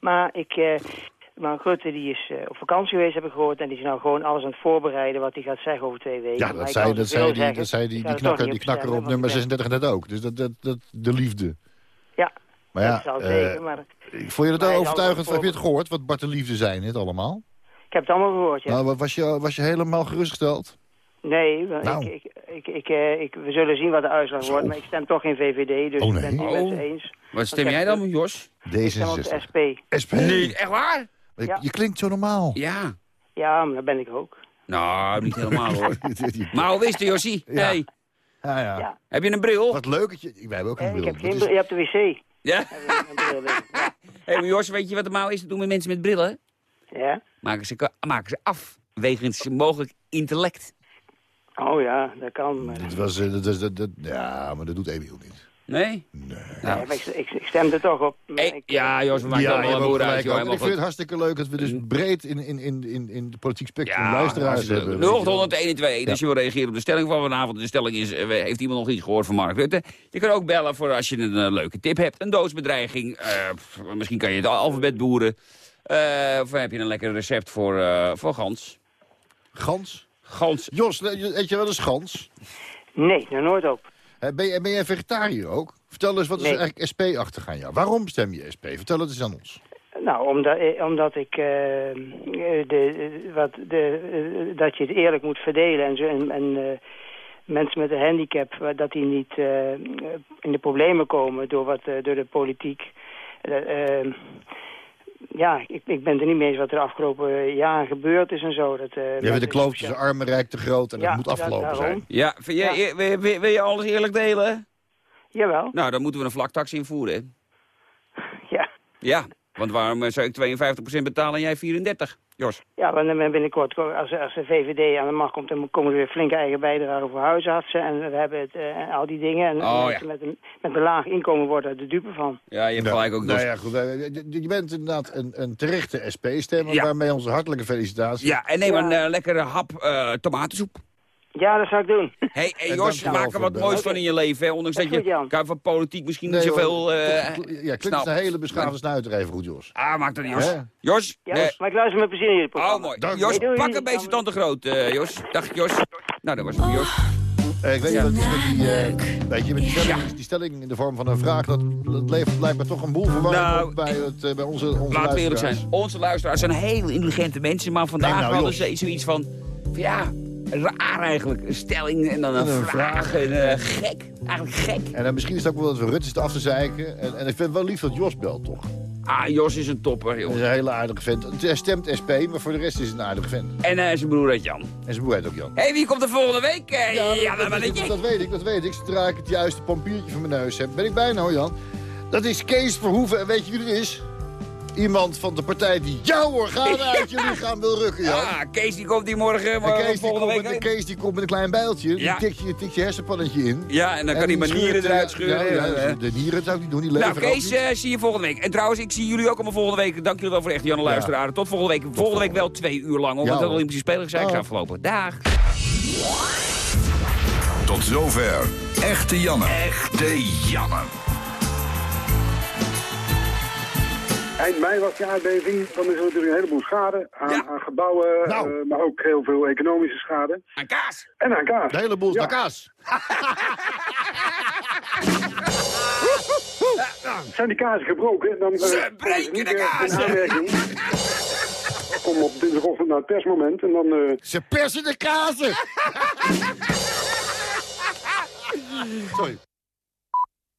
Maar ik, eh Mark Rutte die is eh, op vakantie geweest, heb ik gehoord. En die is nou gewoon alles aan het voorbereiden wat hij gaat zeggen over twee weken. Ja, Maar dat zei, dat zei, die, zeggen. dat zei die, die er knakker, die knakker op nummer ik ben- 36 net ook. Dus dat, dat, dat, de liefde. Ja, Maar ja, dat zeker. Maar vond je dat Maar overtuigend? Heb je het gehoord, wat Bart de Liefde zei net allemaal? ik heb het allemaal gehoord, ja. Nou, wa- was je, was je helemaal gerustgesteld? Nee, Nou. ik, ik, ik, ik, eh, ik, we zullen zien wat de uitslag wordt. Maar ik stem toch geen VVD, dus Oh, ik nee. ben het niet met ze Oh. eens. Wat stem jij ik- dan, Jos? Ik stem op de D66. SP. SP. Nee, echt waar? Je, Ja. je klinkt zo normaal. Ja. Ja, maar dat ben ik ook. Nou, niet helemaal hoor. maar hoe wist je, Josie? Ja. Hey, Ja, ja. Ja. heb je een bril? Wat leuk dat je... Wij hebben ook een Eh, bril. ik heb geen bril. Je hebt de wc. Ja? Heb ik een bril in. Ja. Hey, maar Jos, weet je wat de mouw is? Dat doen met mensen met brillen. ja. Maken ze, maken ze af. Wegens mogelijk intellect. Oh ja, dat kan. Dit was, eh, dat, dat, dat, dat- ja, maar dat doet Emiel niet. Nee? Nee, maar ik, ik, er toch op. Ik, ja, Jos, we maken Ja, allemaal boer uit, joh. ik vind het hartstikke leuk dat we dus breed in, in, in, in, in de politiek spectrum Ja, luisteraars hebben. 0801 als je wil reageren op de stelling van vanavond. De stelling is, eh, heeft iemand nog iets gehoord van Mark Rutte? Je kan ook bellen voor als je een eh, leuke tip hebt. Een doosbedreiging. eh, pff, misschien kan je het alfabet boeren. Eh, of heb je een lekker recept voor, eh, voor gans? Gans? Gans. Jos, eet je wel eens gans? Nee, nog nooit op. Ben je, ben je vegetariër ook? Vertel eens, wat is eigenlijk SP-achtig aan jou? Waarom stem je SP? Vertel het eens aan ons. Nou, omdat, eh, omdat ik eh, eh, de, wat de, dat je het eerlijk moet verdelen en, zo, en, en eh, mensen met een handicap, dat die niet eh, in de problemen komen door, wat, eh, door de politiek. Eh, eh, ja, ik, ik ben het er niet mee eens wat er de afgelopen jaren gebeurd is en zo. Dat, eh, Je met bent de de kloof tussen arm en rijk te groot en Ja, dat moet afgelopen zijn. Ja, vind je, Ja. Wil, wil- wil je alles eerlijk delen? Jawel, Nou, dan moeten we een vlaktax invoeren. ja. Ja, want waarom eh, zou ik 52% betalen en jij 34, Jos? Ja, want dan binnenkort, als, als de VVD aan de macht komt, dan komen er weer flinke eigen bijdragen voor huisartsen. En we hebben het, eh, al die dingen. En Oh, mensen met, een, met een laag inkomen worden er de dupe van. Ja, je hebt gelijk ook, Nou ja, goed. eh, Je, bent inderdaad een, een terechte SP-stemmer, Ja. waarmee onze hartelijke felicitaties. Ja, en neem Ja. een lekkere hap eh, tomatensoep. Ja, dat zou ik doen. Hey, hey Jos, maak er wat moois van in je leven, hè? Ondanks Dat dat je kan van politiek misschien Nee, niet zoveel... eh, ja, klinkt een hele beschaafde snuiter even goed, Jos. Ah, maak dat niet, Jos. Hè? Jos, Ja, eh, maar ik luister met plezier naar jullie programma. oh mooi. Dank Jos, je. Pak een beetje tante groot, eh, Jos. Dag, Jos. Nou, dat was het Jos. Eh, ik weet niet het is met die, eh, weet je, met die, stelling, die stelling in de vorm van een vraag. Dat, dat levert blijkbaar toch een boel verwarring Nou, op bij, het, bij onze, onze Laten we eerlijk luisteraars. zijn. Onze luisteraars zijn heel intelligente mensen, maar vandaag Nee, nou, hadden ze zoiets van... van ja, raar eigenlijk. Een stelling en dan een, En een vraag. vraag. En, eh, gek. Eigenlijk gek. En dan misschien is het ook wel dat we Rutte zitten af te zeiken. En, en ik vind het wel lief dat Jos belt, toch? Ah, Jos is een topper, Hij joh. is een hele aardige vent. Hij stemt SP, maar voor de rest is het een aardige vent. En eh, zijn broer heet Jan. En zijn broer heet ook Jan. Hé, hey, wie komt er volgende week? Eh, Ja, ja, dat, maar dat, dat, dat weet ik, dat weet ik. Zodra ik het juiste pampiertje van mijn neus heb, ben ik bijna hoor, Jan. Dat is Kees Verhoeven. En weet je wie dat is? Iemand van de partij die jouw organen uit je lichaam wil rukken, Jan. Ja, Kees die komt die morgen, En maar Kees, die volgende komt week. met? Kees die komt met een klein bijltje. Ja. Die tikt je, tikt je hersenpannetje in. Ja, en dan kan hij die mijn nieren eruit eh, scheuren. Ja, ja, Ja, ja. de nieren zou ik niet doen, die leven Nou, Kees, eh, zie je volgende week. En trouwens, ik zie jullie ook allemaal volgende week. Dank jullie wel voor echt Janne luisteraars. Tot volgende week. Volgende week wel twee uur lang, omdat de hoor. Olympische Spelen zijn Dag. afgelopen. Dag. Tot zover. Echte Janne. Echte Janne. Eind mei was die aardbeving. Dan is er natuurlijk een heleboel schade aan, aan gebouwen, Nou. eh, maar ook heel veel economische schade. Aan kaas. En aan kaas. De hele boel is naar kaas. Zijn die kazen gebroken, dan... eh, Ze breken de kazen. Kom op dinsdagochtend naar het persmoment en dan... eh, Ze persen de kazen! Sorry.